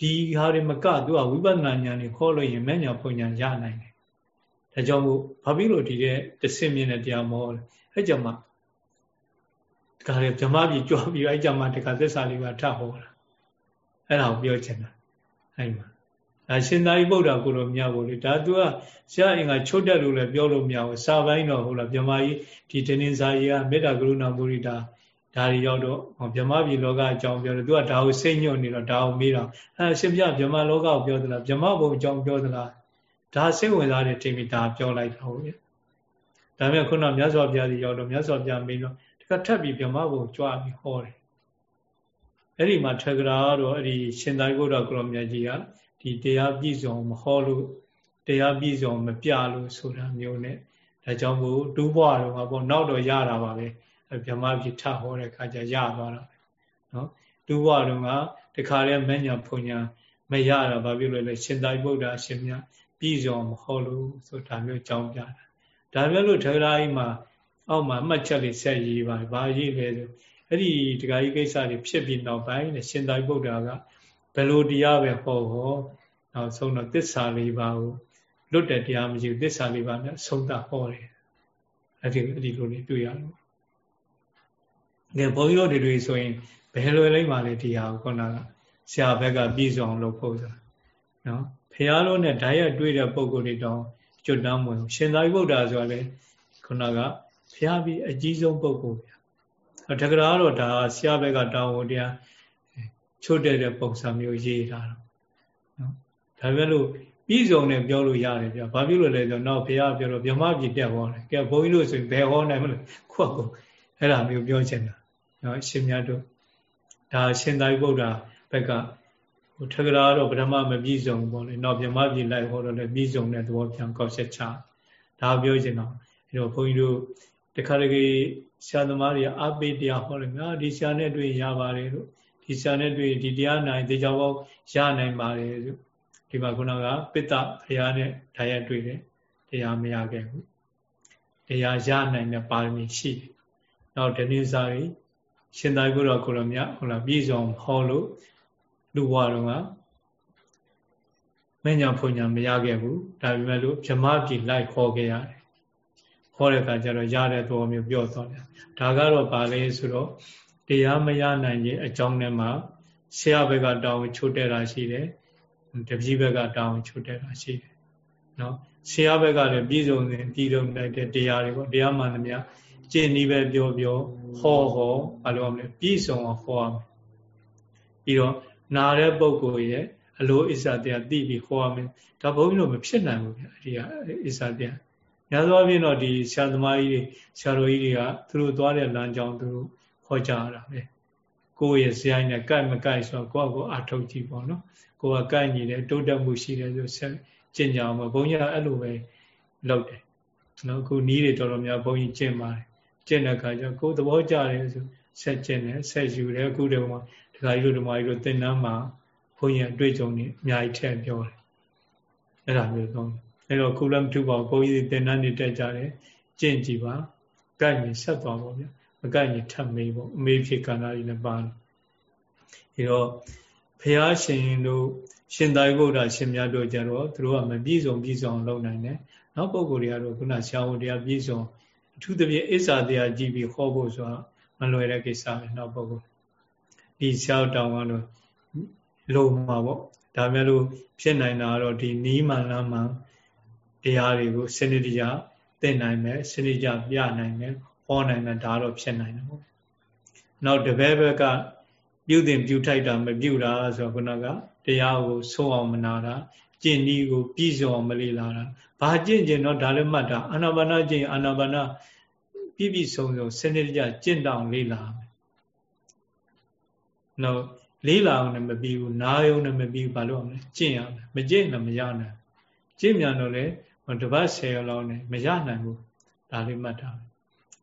ဒီဟာတွေမကသူကဝိပဿနာဉာဏ်တွေခေါ်လို့ရင်မဲ့ညာပုံညာရနိုင်တယ်။ဒါကြောင့်မို့ဘာဖြစ်လို့ဒီတဲ့တဆင့်မြင့်တဲ့တရားမဟောလဲ။အဲကြောင့်မှ ဒါလည်းဗြဟ္မပြည်ကြွားပြီးအဲကြောင့်မှတခါသစ္စာလေးပါထဟောတာ။အဲ့ဒါကိုပြောချင်တာ။အဲဒီမှာဒါရှင်သာရိပုတ္တရာကိုလိုမြတ်ဖို့လေဒါသူကဆရာအင်္ဂါချုပ်တက်လို့လည်းပြောလို့မရဘူးစာပိုင်းတော့ဟုတ်လားမြမကြီးဒီတင်းင်းစာကြီးကမေတ္တာကရုဏာမုရိတာဒါတွေရောက်တော့မြမပြည်လောကအကြောင်းပြောတယ်သူကဒါကိုစိတ်ညွတ်နေတော့ဒါကိုမေးတော့အဲရှင်ပြမြမလောကကိုပြောသလားမြမဘုံအကြောင်းပြောသလားဒါစိတ်ဝင်စားတဲ့ထိမိဒါပြောလိုက်တာဟုတ်ရဲ့ဒါပေမဲ့ခုနမြတ်စွာဘုရားကြီးရောက်တော့မြတ်စွာဘုရားမေးတော့ တခါထပ်ပြီးမြမဘုံကြွားပြီးဟောတယ်အဲ့ဒီမှာထက္ကရာတော့အဲ့ဒီရှင်သာရိပုတ္တရာကိုရောမြတ်ကြီးကဒီတရားပြည့်စုံမဟောလို့တရားပြည့်စုံမပြလို့ဆိုတာမျိုးနဲ့ဒါကြောင့်မို့တူးဘွားတော့ပေါ့နောက်တော့ရတာပါပဲဗြဟ္မပြထဟောတဲ့ခါကျရသွားတာနော်တူးဘွားတော့ကတခါလဲမညာဖုန်ညာမရတာဘာဖြစ်လို့လဲရှင်သာရိပုတ္တရာရှင်မြတ်ပြည့်စုံမဟောလို့ဆိုတာမျိုးကြောင်းပြတာဒါမျိုးလို့ထေရကြီးမှာ အောက်မှာမှတ်ချက်လေးဆက်ရေးပါဘာရေးလဲဆိုအဲ့ဒီဒကာကြီးကိစ္စတွေဖြစ်ပြီးနောက်ပိုင်းရှင်သာရိပုတ္တရာကဘယ်လိုတရားပဲဟောဟောနောက်ဆုံးတော့သစ္စာလေးပါးကိုလွတ်တဲ့တရားမရှိဘူးသစ္စာလေးပါးနဲ့ဆုံးသဟောတယ်အဲ့ဒီအဲ့ဒီလိုလေးတွေ့ရတယ်ငယ်ဘုန်းကြီးတို့တွေဆိုရင်ဘယ်လိုလိမ့်ပါလဲတရားကိုခုနကဆရာဘက်ကပြည့်စုံလို့ဖို့ဆိုတာနော်ဖះလုံးနဲ့ဓာတ်ရတွေ့တဲ့ပုံကိုယ်တွေတောင်ကျွတ်တမ်းမဝင်ရှင်သာရိပုတ္တရာဆိုတာလေခုနက ဖះပြီးအကြီးဆုံးပုံကိုယ်ဗျာတက္ကရာတော့ဒါဆရာဘက်ကတောင်းဝန်တရားချို့တဲ့တဲ့ပုံစံမျိုးရေးထားတော့နော်ဒါပဲလို့ပြီးဆုံးနဲ့ပြောလို့ရတယ်ဗျဘာဖြစ်လို့လဲဆိုတော့ဘုရားပြောတော့ဗြဟ္မပြည်တက်ဟောတယ်ကဲဘုန်းကြီးတို့ဆိုရင်ဘယ်ဟောနိုင်မလဲခုကအဲ့ဒါမျိုးပြောချင်တာနော်အရှင်မြတ်တို့ဒါရှင်သာရိပုတ္တရာဘက်ကဟိုထက္ကရာတော့ဗြဟ္မမပြည့်စုံပေါ့လေနောက်ဗြဟ္မပြည်လိုက်ဟောတော့လည်းပြည့်စုံတဲ့သဘောပြန်ကောက်ချက်ချဒါပြောချင်တော့အဲ့တော့ဘုန်းကြီးတို့ တခါတလေဆရာသမားတွေအပိတရားဟောတယ်ငါဒီဆရာနဲ့တွေ့ရပါတယ်လို့ဒီဆရာနဲ့တွေ့ဒီတရားနိုင်တေချာပေါရနိုင်ပါတယ်ဆိုဒီမှာခုနကပိတ္တဘုရားနဲ့ဓာတ်ရတွေ့တယ်တရားမရခဲ့ဘူးတရားရနိုင်တဲ့ပါရမီရှိတယ်နောက်ဒနိစာရီရှင်သာရိပုတ္တရာကိုလိုမြတ်ဟုတ်လားပြည့်စုံဟောလို့လူဘဝတော်ကမညာဖွညာမရခဲ့ဘူးဒါပေမဲ့လို့ဗြဟ္မပြည်လိုက်ခေါ်ခဲ့ရတယ် ခေါ်တဲ့အခါကျတော့ရတဲ့သဘောမျိုးပြောသွားတယ်ဒါကတော့ဗာလဲဆိုတော့တရားမရနိုင်ခြင်းအကြောင်းနဲ့မှဆရာဘက်ကတောင်းချိုးတဲ့တာရှိတယ်တပည့်ဘက်ကတောင်းချိုးတဲ့တာရှိတယ်နော်ဆရာဘက်ကလည်းပြည်စုံစဉ်ပြည်စုံလိုက်တဲ့တရားတွေပေါ့တရားမှန်သမျှကျင့်ဤပဲပြောပြောဟောဟောဘာလို့ရမလဲပြည်စုံအောင်ဟောရမယ်ပြီးတော့နာတဲ့ပုဂ္ဂိုလ်ရဲ့အလိုအစ္ဆတရားသိပြီးဟောရမယ်ဒါဘုန်းကြီးတို့မဖြစ်နိုင်ဘူးဗျအဒီကအစ္ဆတရား များသောအားဖြင့်တော့ဒီဆရာသမားကြီးတွေဆရာတော်ကြီးတွေကသူတို့သွားတဲ့လမ်းကြောင်းသူတို့ဟောကြားရတာပဲကိုယ့်ရဲ့ဇယိုင်းနဲ့ကြိုက်မကြိုက်ဆိုတော့ကိုယ့်ကိုအထုတ်ကြည့်ပေါ့နော်ကိုယ်ကကြိုက်ညီတယ်တိုးတက်မှုရှိတယ်ဆိုဆက်ကျင့်ကြအောင်ဘုန်းကြီးကအဲ့လိုပဲလုပ်တယ်နော်အခုနီးတွေတော်တော်များဘုန်းကြီးကျင့်ပါတယ်ကျင့်တဲ့အခါကျကိုယ်သဘောကျတယ်ဆိုဆက်ကျင့်တယ်ဆက်ယူတယ်အခုတည်းကဒကာကြီးတို့ဓမ္မကြီးတို့သင်တန်းမှာဘုန်းကြီးအတွေ့အကြုံတွေအများကြီးထည့်ပြောတယ်အဲ့ဒါမျိုးသုံး အဲ့တော့ခုလည်းမထူပါဘူးဘုန်းကြီးသင်တန်းတွေတက်ကြတယ်ကျင့်ကြည့်ပါကြိုက်ရင်ဆက်သွားပါဗျာမကြိုက်ရင်ထပ်မေးပေါ့အမေးဖြစ်ကဏ္ဍကြီးလည်းပါလို့ဒီတော့ဘုရားရှင်တို့ရှင်သာရိပုတ္တရာရှင်မြတ်တို့ကြတော့သူတို့ကမပြည့်စုံပြည့်စုံလုပ်နိုင်တယ်နောက်ပုဂ္ဂိုလ်တွေကတော့ခုနဆရာဝန်တရားပြည့်စုံအထူးသဖြင့်အစ္ဆာတရားကြည့်ပြီးဟောဖို့ဆိုတာမလွယ်တဲ့ကိစ္စပဲနောက်ပုဂ္ဂိုလ်ဒီဆရာတောင်ကတော့လုံမှာပေါ့ဒါမဲ့လို့ဖြစ်နိုင်တာကတော့ဒီနီးမှန်လားမှန် တရားတွေကိုစနစ်တကျသင်နိုင်မယ်စနစ်ကျပြနိုင်မယ်ဟောနိုင်တယ်ဒါတော့ဖြစ်နိုင်တယ်ပေါ့နောက်တပည့်ဘက်ကပြုတင်ပြုထိုက်တာမပြုတာဆိုတော့ခုနကတရားကိုဆုံးအောင်မနာတာကျင့်ဤကိုပြည့်စုံအောင်မလေးလာတာဘာကျင့်ကျင်တော့ဒါလည်းမှတ်တာအာနာပါနကျင့်အာနာပါနပြည့်ပြည့်စုံစုံစနစ်တကျကျင့်တောင်လေးလာမယ်နောက်လေးလာအောင်လည်းမပြီးဘူးနားယုံလည်းမပြီးဘူးဘာလို့အောင်လဲကျင့်ရမယ်မကျင့်လည်းမရနိုင်ကျင့်မြန်တော့လေ တပတ်10ရက်လောက်နဲ့မရနိုင်ဘူးဒါလေးမှတ်တာ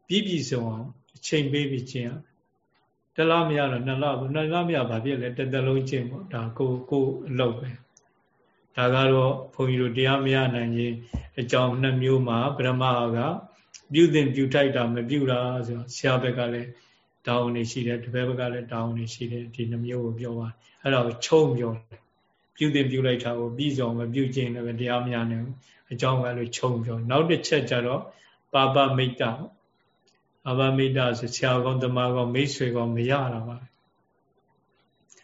ပြည့်ပြည့်စုံအောင်အချိန်ပေးပြီးကျင့်ရတလားမရတော့နှစ်လနှစ်လမရဘာဖြစ်လဲတစ်သက်လုံးကျင့်ပေါ့ဒါကိုကိုအလုပ်ပဲဒါကတော့ဘုန်းကြီးတို့တရားမရနိုင်ရင်အကြောင်းနှစ်မျိုးမှာပရမကပြုသင်ပြုထိုက်တာမပြုတာဆိုတော့ဆရာဘက်ကလည်းတောင်းနေရှိတယ်တပည့်ဘက်ကလည်းတောင်းနေရှိတယ်ဒီနှမျိုးကိုပြောပါအဲ့ဒါကိုချုံပြောတယ်ပြုသင်ပြုလိုက်တာကိုပြီးဆုံးမပြုခြင်းလည်းတရားမရနိုင်ဘူး အကြောင်းကလည်းချုံပြောနောက်တစ်ချက်ကျတော့ပါပမိတ်တာပါပမိတ်တာဆိုဆရာကောင်းတမကောင်းမိတ်ဆွေကောင်းမရတာပါ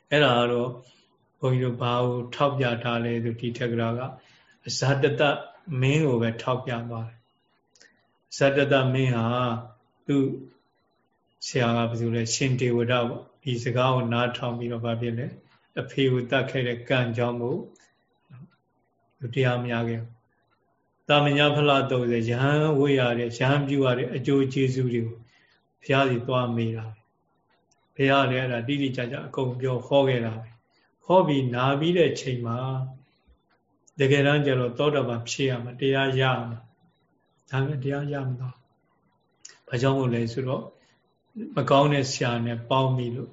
အဲ့ဒါကတော့ဘုန်းကြီးတို့ဘာကိုထောက်ပြထားလဲဆိုဒီထက်ကရာကဇာတတမင်းကိုပဲထောက်ပြသွားတယ်ဇာတတမင်းဟာသူဆရာကဘယ်သူလဲရှင်ဒေဝဒပေါ့ဒီစကားကိုနားထောင်ပြီးတော့ဗာဖြစ်လဲအဖေကိုတတ်ခဲ့တဲ့ကံကြောင့်မို့တရားမရခဲ့ တာမညာဖလားတော့ရဟန်းဝေးရတဲ့ရဟန်းပြုရတဲ့အကျိုးကျေးဇူးတွေကိုဘုရားစီသွားမေးတာဘုရားလည်းအဲ့ဒါတိတိကျကျအကုန်ပြောဟောခဲ့တာပဲဟောပြီးနာပြီးတဲ့ချိန်မှာတကယ်တမ်းကျတော့သောတာပန်ဖြစ်ရမှာတရားရမှာဒါနဲ့တရားရမှာဘာကြောင့်မို့လဲဆိုတော့မကောင်းတဲ့ဆရာနဲ့ပေါင်းပြီးလို့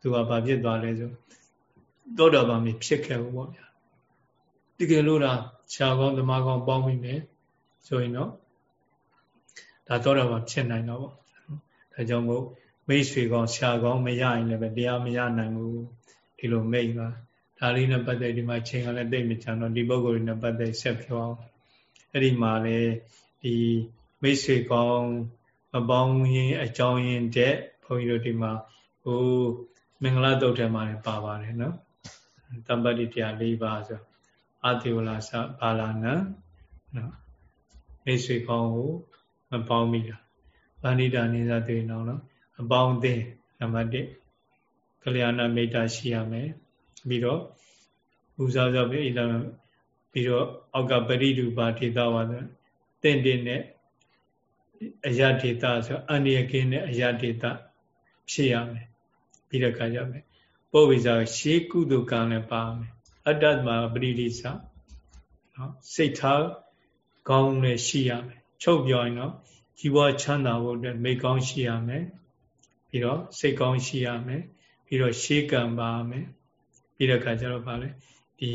သူကဘာဖြစ်သွားလဲဆိုသောတာပန်ဖြစ်ခဲ့ဘူးပေါ့ဗျာ တကယ်လို့လားဆရာကောင်းသမားကောင်းပေါင်းပြီးမယ်ဆိုရင်တော့ဒါသောတာပန်ဖြစ်နိုင်တော့ပေါ့ဒါကြောင့်မို့မိတ်ဆွေကောင်းဆရာကောင်းမရရင်လည်းပဲတရားမရနိုင်ဘူးဒီလိုမိတ်ပါဒါလေးနဲ့ပတ်သက်ဒီမှာချိန်ကလည်းတိတ်မချမ်းတော့ဒီပုဂ္ဂိုလ်တွေနဲ့ပတ်သက်ဆက်ပြောအောင်အဲ့ဒီမှာလေဒီမိတ်ဆွေကောင်းမပေါင်းရင်အကြောင်းရင်းတဲ့ဘုန်းကြီးတို့ဒီမှာဟိုမင်္ဂလာတုတ်ထဲမှာလည်းပါပါတယ်နော်တမ္ပတိတရား၄ပါးဆို အာတိဝလာသဘာလာနံနော်မိတ်ဆွေကောင်းကိုမပေါင်းမိတာဗန္ဓိတာနေသာတွေ့အောင်နော်အပေါင်းအသင်းနံပါတ်1ကလျာဏမိတ်တာရှိရမယ်ပြီးတော့ဥစားစားပြီးဣဒံပြီးတော့အောက်ကပရိဒုပါဒေတာဝါဒတင့်တင်နဲ့အယဒေတာဆိုအန္တရာယ်ကင်းတဲ့အယဒေတာဖြစ်ရမယ်ပြီးတဲ့အခါကျမယ်ပုဗ္ဗိဇာရှေးကုသကံလည်းပါမယ် အတ္တမပရိလိသနော်စိတ်ထားကောင်းလည်းရှိရမယ်ချုပ်ပြောရင်တော့ជីវချမ်းသာဖို့အတွက်မိကောင်းရှိရမယ်ပြီးတော့စိတ်ကောင်းရှိရမယ်ပြီးတော့ရှေးကံပါမယ်ပြီးတဲ့အခါကျတော့ဗာလဲဒီ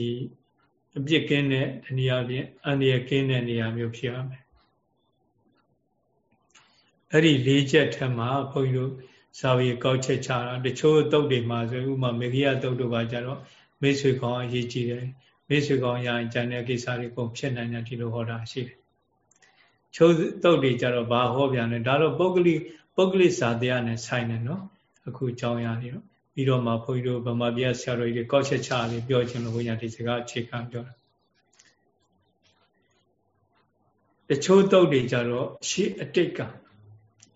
အပြစ်ကင်းတဲ့နေရာပြင်အန္တရာယ်ကင်းတဲ့နေရာမျိုးဖြစ်ရမယ်အဲ့ဒီ၄ချက်ထက်မှာဘုန်းကြီးတို့စာဝေကောက်ချက်ချတာတချို့တုတ်တွေမှာဆိုဥမာမေဂိယတုတ်တို့ပါကြတော့ မိတ်ဆွေကောင်းအရေးကြီးတယ်မိတ်ဆွေကောင်းရရင်ကျန်တဲ့ကိစ္စတွေကုန်ဖြစ်နိုင်တယ်ဒီလိုဟောတာရှိတယ်ချိုးတုတ်တွေကြတော့ဘာဟောပြန်လဲဒါတော့ပုဂ္ဂလိပုဂ္ဂလိစာတရားနဲ့ဆိုင်တယ်နော်အခုကြောင်းရနေတော့ပြီးတော့မှဘုန်းကြီးတို့ဗမာပြည်ဆရာတော်ကြီးတွေကောက်ချက်ချလေးပြောခြင်းလို့ဘုရားဒီစကားအခြေခံပြောတာတချို့တုတ်တွေကြတော့ရှေးအတိတ်က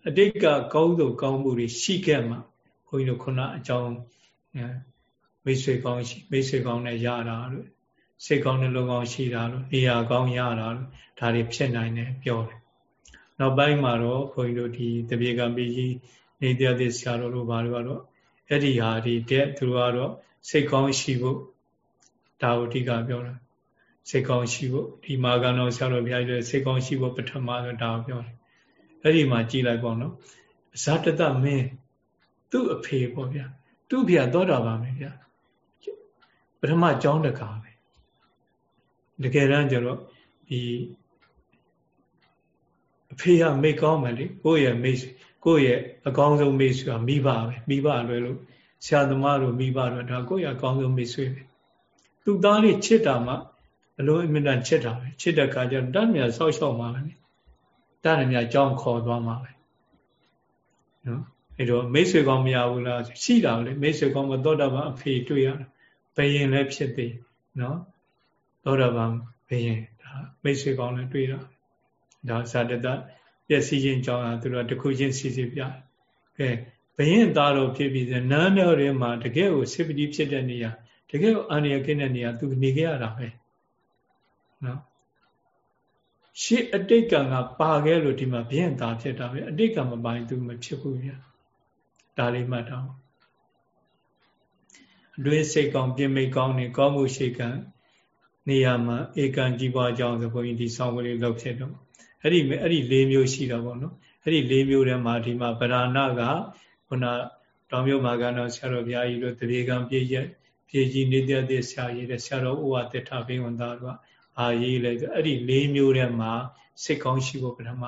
အတိတ်ကကောင်းသောကောင်းမှုတွေရှိခဲ့မှဘုန်းကြီးတို့ခုနအကြောင်း မိတ်ဆွေကောင်းရှိမိတ်ဆွေကောင်းနဲ့ရတာလို့စိတ်ကောင်းတဲ့လုံကောင်းရှိတာလို့နေရာကောင်းရတာလို့ဒါတွေဖြစ်နိုင်တယ်ပြောတယ်နောက်ပိုင်းမှာတော့ဘုန်းကြီးတို့ဒီတပြေကံပြည်ကြီးနေတရားသစ်ဆရာတော်တို့ဘာလို့ကတော့အဲ့ဒီဟာဒီတဲ့သူတို့ကတော့စိတ်ကောင်းရှိဖို့ဒါကိုအဓိကပြောတာစိတ်ကောင်းရှိဖို့ဒီမာကံတော်ဆရာတော်ဘုရားကြီးစိတ်ကောင်းရှိဖို့ပထမဆိုဒါကိုပြောတယ်အဲ့ဒီမှာကြည်လိုက်ပေါ့နော်ဇာတတမင်းသူ့အဖေပေါ့ဗျာသူ့ဖေသောတာပန်ပဲဗျာပ ထမကျောင်းတကာပဲတကယ်တမ်းကျတော့ဒီအအဖေကမိတ်ကောင်းမယ်လေကိုယ့်ရဲ့မိတ်ကိုယ့်ရဲ့အကောင်းဆုံးမိတ်ဆွေကမိဘပဲမိဘလွယ်လို့ဆရာသမားတို့မိဘတို့ဒါကိုယ့်ရဲ့အကောင်းဆုံးမိတ်ဆွေပဲသူသားလေးချစ်တာမှအလိုအမြင့်တန်ချစ်တာပဲချစ်တဲ့ခါကျတော့တတ်မြတ်ဆောက်ရှောက်မှာပဲတတ်မြတ်ကြောင်းခေါ်သွားမှာပဲနော်အဲ့တော့မိတ်ဆွေကောင်းမရဘူးလားရှိတာလေမိတ်ဆွေကောင်းမသောတာပန်အဖေတွေ့ရတာ ဘယင်လည်းဖြစ်သေးနော်သောတာပန်ဘယင်ဒါမိတ်ဆွေကောင်းလည်းတွေ့တာဒါဇာတတပျက်စီးခြင်းကြောင့်သူတို့တခုချင်းစီစီပြကဲဘယင်သားတော်ဖြစ်ပြီးနန်းတော်ထဲမှာတကယ်ကိုစိပတိဖြစ်တဲ့နေရာတကယ်ကိုအာဏာကင်းတဲ့နေရာသူနေခဲ့ရတာပဲနော်ရှေ့အတိတ်ကံကပါခဲ့လို့ဒီမှာဘယင်သားဖြစ်တာပဲအတိတ်ကံမပါရင်သူမဖြစ်ဘူးဗျာဒါလေးမှတ်တော့ အတွင်းစိတ်ကောင်းပြင်မိတ်ကောင်းနေကောင်းမှုရှိကံနေရာမှာဧကံကြီးပွားကြောင်းဆိုဘုန်းကြီးဒီဆောင်းကလေးလောက်ဖြစ်တော့အဲ့ဒီအဲ့ဒီ၄မျိုးရှိတော့ဗောနော်အဲ့ဒီ၄မျိုးထဲမှာဒီမှာဗราဏကခုနတောင်မြို့မှာကတော့ဆရာတော်ဘုရားကြီးတို့တရေကံပြည့်ရက်ပြည့်ကြီးနေတဲ့တဲ့ဆရာကြီးတဲ့ဆရာတော်ဥဝတ္ထဘိဝန်သားတို့ကအာရေးလိုက်အဲ့ဒီ၄မျိုးထဲမှာစိတ်ကောင်းရှိဖို့ပထမ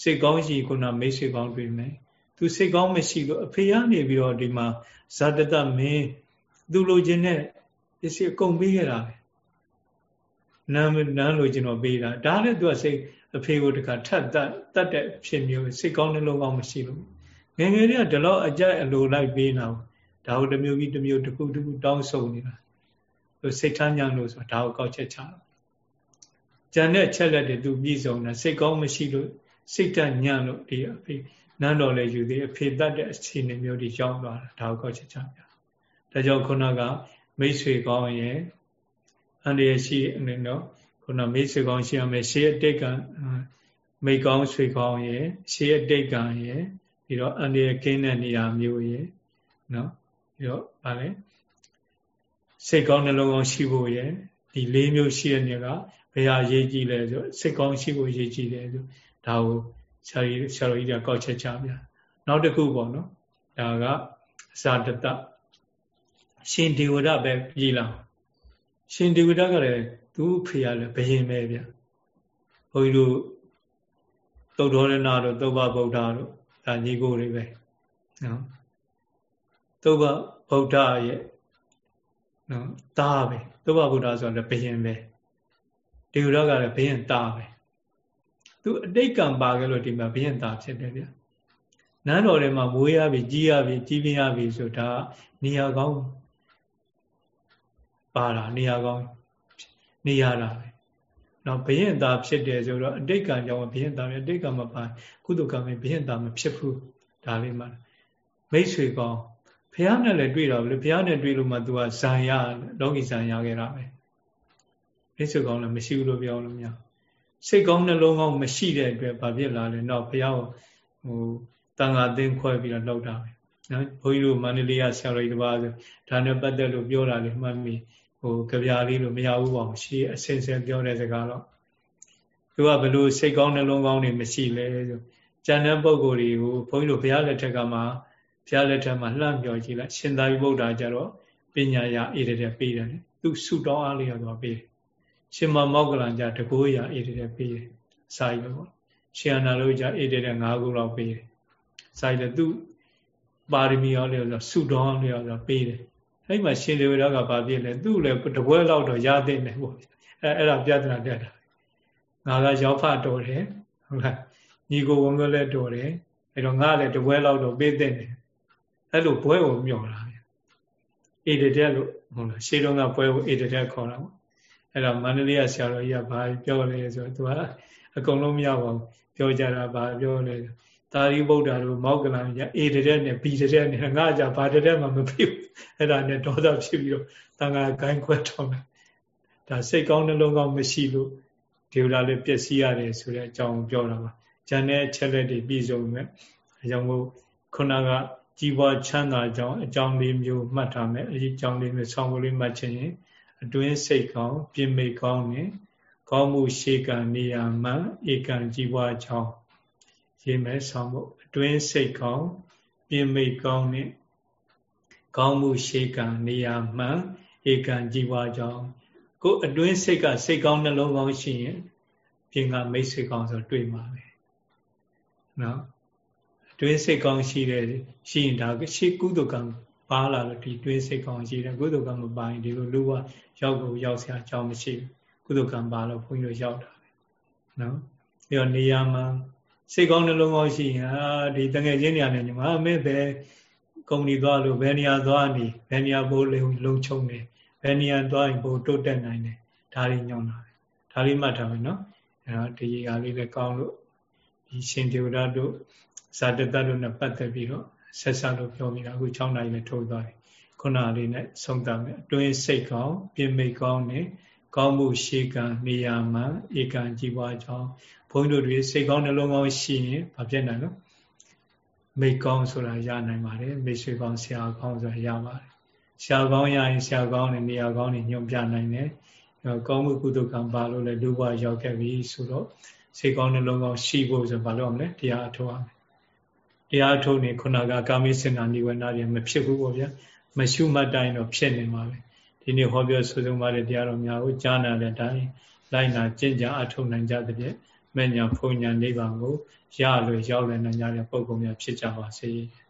စိတ်ကောင်းရှိခုနမိတ်ဆွေကောင်းတွေ့မယ်သူစိတ်ကောင်းမရှိလို့အဖေကနေပြီးတော့ဒီမှာဇာတတမင်း သူလိုချင်တဲ့ပစ္စည်းအကုန်ပေးခဲ့တာပဲနမ်းနမ်းလိုချင်တော့ပေးတာဒါလည်းသူကစိတ်အဖေကိုတခါထတ်တတ်တတ်တဲ့ဖြစ်မျိုးစိတ်ကောင်းနှလုံးကောင်းမရှိလို့ငယ်ငယ်လေးကဒီလောက်အကြိုက်အလိုလိုက်ပေးတာဒါကိုတစ်မျိုးပြီးတစ်မျိုးတစ်ခုတစ်ခုတောင်းဆုံနေတာသူစိတ်ထမ်းညံလို့ဆိုဒါကိုကောက်ချက်ချတာကြံတဲ့ချက်လက်တွေသူပြည့်စုံတာစိတ်ကောင်းမရှိလို့စိတ်တညံလို့ဒီအဖေနန်းတော်လည်းယူသေးအဖေတတ်တဲ့အခြေအနေမျိုးတွေရောက်သွားတာဒါကိုကောက်ချက်ချပြ ဒါကြောင့်ခုနကမိတ်ဆွေကောင်းရဲ့အန္တရာယ်ရှိအနေတော့ခုနမိတ်ဆွေကောင်းရှိရမယ်ရှေးအတိတ်ကမိတ်ကောင်းဆွေကောင်းရဲ့ရှေးအတိတ်ကရဲ့ပြီးတော့အန္တရာယ်ကင်းတဲ့နေရာမျိုးရဲ့နော်ပြီးတော့ဗာလဲစိတ်ကောင်းနှလုံးကောင်းရှိဖို့ရဲ့ဒီလေးမျိုးရှိတဲ့နေရာကဘယ်ဟာရေးကြည့်လဲဆိုစိတ်ကောင်းရှိဖို့ရေးကြည့်တယ်ဆိုဒါကိုဆရာကြီးဆရာတော်ကြီးကကောက်ချက်ချပြနောက်တစ်ခုပေါ့နော်ဒါကဇာတတ ရှင်ဒေဝဒပဲပြည်လာရှင်ဒေဝဒကလည်းသူ့ဖေရလည်းဘယင်ပဲဗျဘုန်းကြီးတို့သုတ်တော်ရဏတို့သုဘဗုဒ္ဓတို့ဒါညီကိုတွေပဲနော်သုဘဗုဒ္ဓရဲ့နော်တားပဲသုဘဗုဒ္ဓဆိုတော့ဘယင်ပဲဒေဝဒကလည်းဘယင်တားပဲသူအတိတ်ကံပါခဲ့လို့ဒီမှာဘယင်တားဖြစ်တယ်ဗျနန်းတော်ထဲမှာမွေးရပြီကြီးရပြီကြီးပြင်းရပြီဆိုဒါနေရာကောင်း ပါတာနေရာကောင်းနေရတာပဲနော်ဘယင်သားဖြစ်တယ်ဆိုတော့အတိတ်ကံကြောင့်ဘယင်သားပဲအတိတ်ကံမပါကုသကံပဲဘယင်သားမဖြစ်ဘူးဒါလေးမှမိတ်ဆွေကောင်းဘုရားနဲ့လည်းတွေ့တော့လေဘုရားနဲ့တွေ့လို့မှ तू ကဇံရလောကီဇံရခဲ့တာပဲမိတ်ဆွေကောင်းလည်းမရှိဘူးလို့ပြောလို့မရစိတ်ကောင်းနှလုံးကောင်းမရှိတဲ့အတွက်ဘာဖြစ်လာလဲတော့ဘုရားဟိုတန်ခါသိမ်းခွဲပြီးတော့လောက်တာပဲနော်ဘုန်းကြီးတို့မန္တလေးကဆရာတော်ကြီးတစ်ပါးဆိုဒါနဲ့ပတ်သက်လို့ပြောတာလေးမှတ်မိ ဟိုကြပြားလေးလို့မရဘူးပေါ့ရှေးအစင်စင်ပြောတဲ့စကားတော့သူကဘလို့စိတ်ကောင်းနှလုံးကောင်းတွေမရှိလဲဆိုကျန်တဲ့ပုံကိုယ်တွေကိုဘုန်းကြီးတို့ဘုရားလက်ထက်ကမှဘုရားလက်ထက်မှာလှမ်းပြောကြည့်လိုက်ရှင်သာရိပုတ္တရာကြတော့ပညာရအေးတဲ့ပေးတယ်သူဆုတောင်းအားလေးတော့ပေးတယ်ရှင်မမောက်ကလန်ကြတကိုးရအေးတဲ့ပေးတယ်စာရီပဲပေါ့ရှင်အနာလို့ကြအေးတဲ့၅ခုလောက်ပေးတယ်စာရီလည်းသူပါရမီရောလေဆိုဆုတောင်းလေးရောပေးတယ် အဲ့မှာရှင်လေဝရကဘာဖြစ်လဲသူ့လည်းတပွဲလောက်တော့ရတဲ့နေပေါ့အဲအဲ့ဒါပြဿနာတက်တာငါကရောက်ဖတော်တယ်ဟုတ်လားညီကိုဝန်ကလည်းတော်တယ်အဲ့တော့ငါလည်းတပွဲလောက်တော့ပေးတဲ့နေအဲ့လိုပွဲကိုမျောတာအေဒတဲ့လို့ဟုတ်လားရှေးတုန်းကပွဲကိုအေဒတဲ့ခေါ်တာပေါ့အဲ့တော့မန္တလေးကဆရာတော်ကြီးကဘာပြောလဲဆိုတော့သူကအကုန်လုံးမရပါဘူးပြောကြတာဘာပြောလဲ သာရိပုတ္တရာတို့မောက္ကလန်ကြီးအေတရက်နဲ့ဘီတရက်နဲ့ငါကြဘာတရက်မှမဖြစ်ဘူးအဲ့ဒါနဲ့ဒေါသဖြစ်ပြီးတော့တန်ခါဂိုင်းခွဲထောင်းတယ်ဒါစိတ်ကောင်းနှလုံးကောင်းမရှိလို့ဒီလိုလေးပျက်စီးရတယ်ဆိုတဲ့အကြောင်းပြောတာပါဂျန်တဲ့အချက်လက်တွေပြည့်စုံမယ်အကြောင်းကိုခုနကကြီးပွားချမ်းသာကြောင်းအကြောင်းလေးမျိုးမှတ်ထားမယ်အဲဒီအကြောင်းလေးမျိုးဆောင်းဖို့လေးမှတ်ချင်ရင်အတွင်းစိတ်ကောင်းပြင်မိတ်ကောင်းနဲ့ကောင်းမှုရှေကံနေရာမှဧကံကြီးပွားကြောင်း ရေးမယ်ဆောင်ဖို့အတွင်းစိတ်ကောင်းပြင်မိတ်ကောင်းနဲ့ကောင်းမှုရှေကံနေရာမှန်ဧကံကြည်ပွားကြောင်းကိုအတွင်းစိတ်ကစိတ်ကောင်းနှလုံးကောင်းရှိရင်ပြင်ကမိတ်ဆွေကောင်းဆိုတွေ့မှာပဲနော်တွင်းစိတ်ကောင်းရှိတယ်ရှိရင်ဒါရှိကုသကံပါလာလို့ဒီတွင်းစိတ်ကောင်းရှိတယ်ကုသကံမပါရင်ဒီလိုလူကရောက်ကိုရောက်စရာအကြောင်းမရှိဘူးကုသကံပါလို့ဘုန်းကြီးတို့ရောက်တာပဲနော်ပြီးတော့နေရာမှာ စိတ်ကောင်းနှလုံးကောင်းရှိရင်အာဒီတငယ်ချင်းနေရာနဲ့ညီမအမေပဲကုမ္ပဏီသွားလို့ဘယ်နေရာသွားနေဘယ်နေရာဘိုးလုံလုံချုံနေဘယ်နေရာသွားရင်ဘိုးတိုးတက်နိုင်တယ်ဒါလေးညွှန်တာပဲဒါလေးမှတ်ထားမယ်နော်အဲတော့ဒီဟာလေးလည်းကောင်းလို့ဒီရှင်တေဝရတို့ဇာတတတို့နဲ့ပတ်သက်ပြီးတော့ဆက်ဆက်လို့ပြောမိတာအခု6နိုင်နဲ့ထုတ်သွားတယ်ခုနလေးနဲ့ဆုံးသတ်မယ်အတွင်းစိတ်ကောင်းပြင်မိတ်ကောင်းနဲ့ကောင်းမှုရှိကံနေရာမှာဧကံကြည်ပွားကြောင်း ဘုန်းတို့တွေစိတ်ကောင်းနှလုံးကောင်းရှိရင်ဘာဖြစ်နိုင်လို့မိတ်ကောင်းဆိုတာရနိုင်ပါတယ်မိတ်ဆွေကောင်းဆရာကောင်းဆိုတာရပါတယ်ဆရာကောင်းရရင်ဆရာကောင်းနဲ့နေရာကောင်းနဲ့ညွှန်ပြနိုင်တယ်ကောင်းမှုကုသကံပါလို့လည်းလူဘဝရောက်ခဲ့ပြီဆိုတော့စိတ်ကောင်းနှလုံးကောင်းရှိဖို့ဆိုဘာလို့ရမလဲတရားအထုတ်ရမယ်တရားထုတ်နေခုနကကာမိစင်နာနိဝရဏတွေမဖြစ်ဘူးပေါ့ဗျာမရှုမှတ်တိုင်းတော့ဖြစ်နေမှာပဲဒီနေ့ဟောပြောဆိုဆုံးပါတဲ့တရားတော်များကိုကြားနာတဲ့အတိုင်းလိုက်နာကျင့်ကြအထုတ်နိုင်ကြတဲ့ဖြင့် မညာဖုန်ညာနိဗ္ဗာန်ကိုရလို့ရောက်လည်နိုင်ကြတဲ့ပုဂ္ဂိုလ်များဖြစ်ကြပါစေ။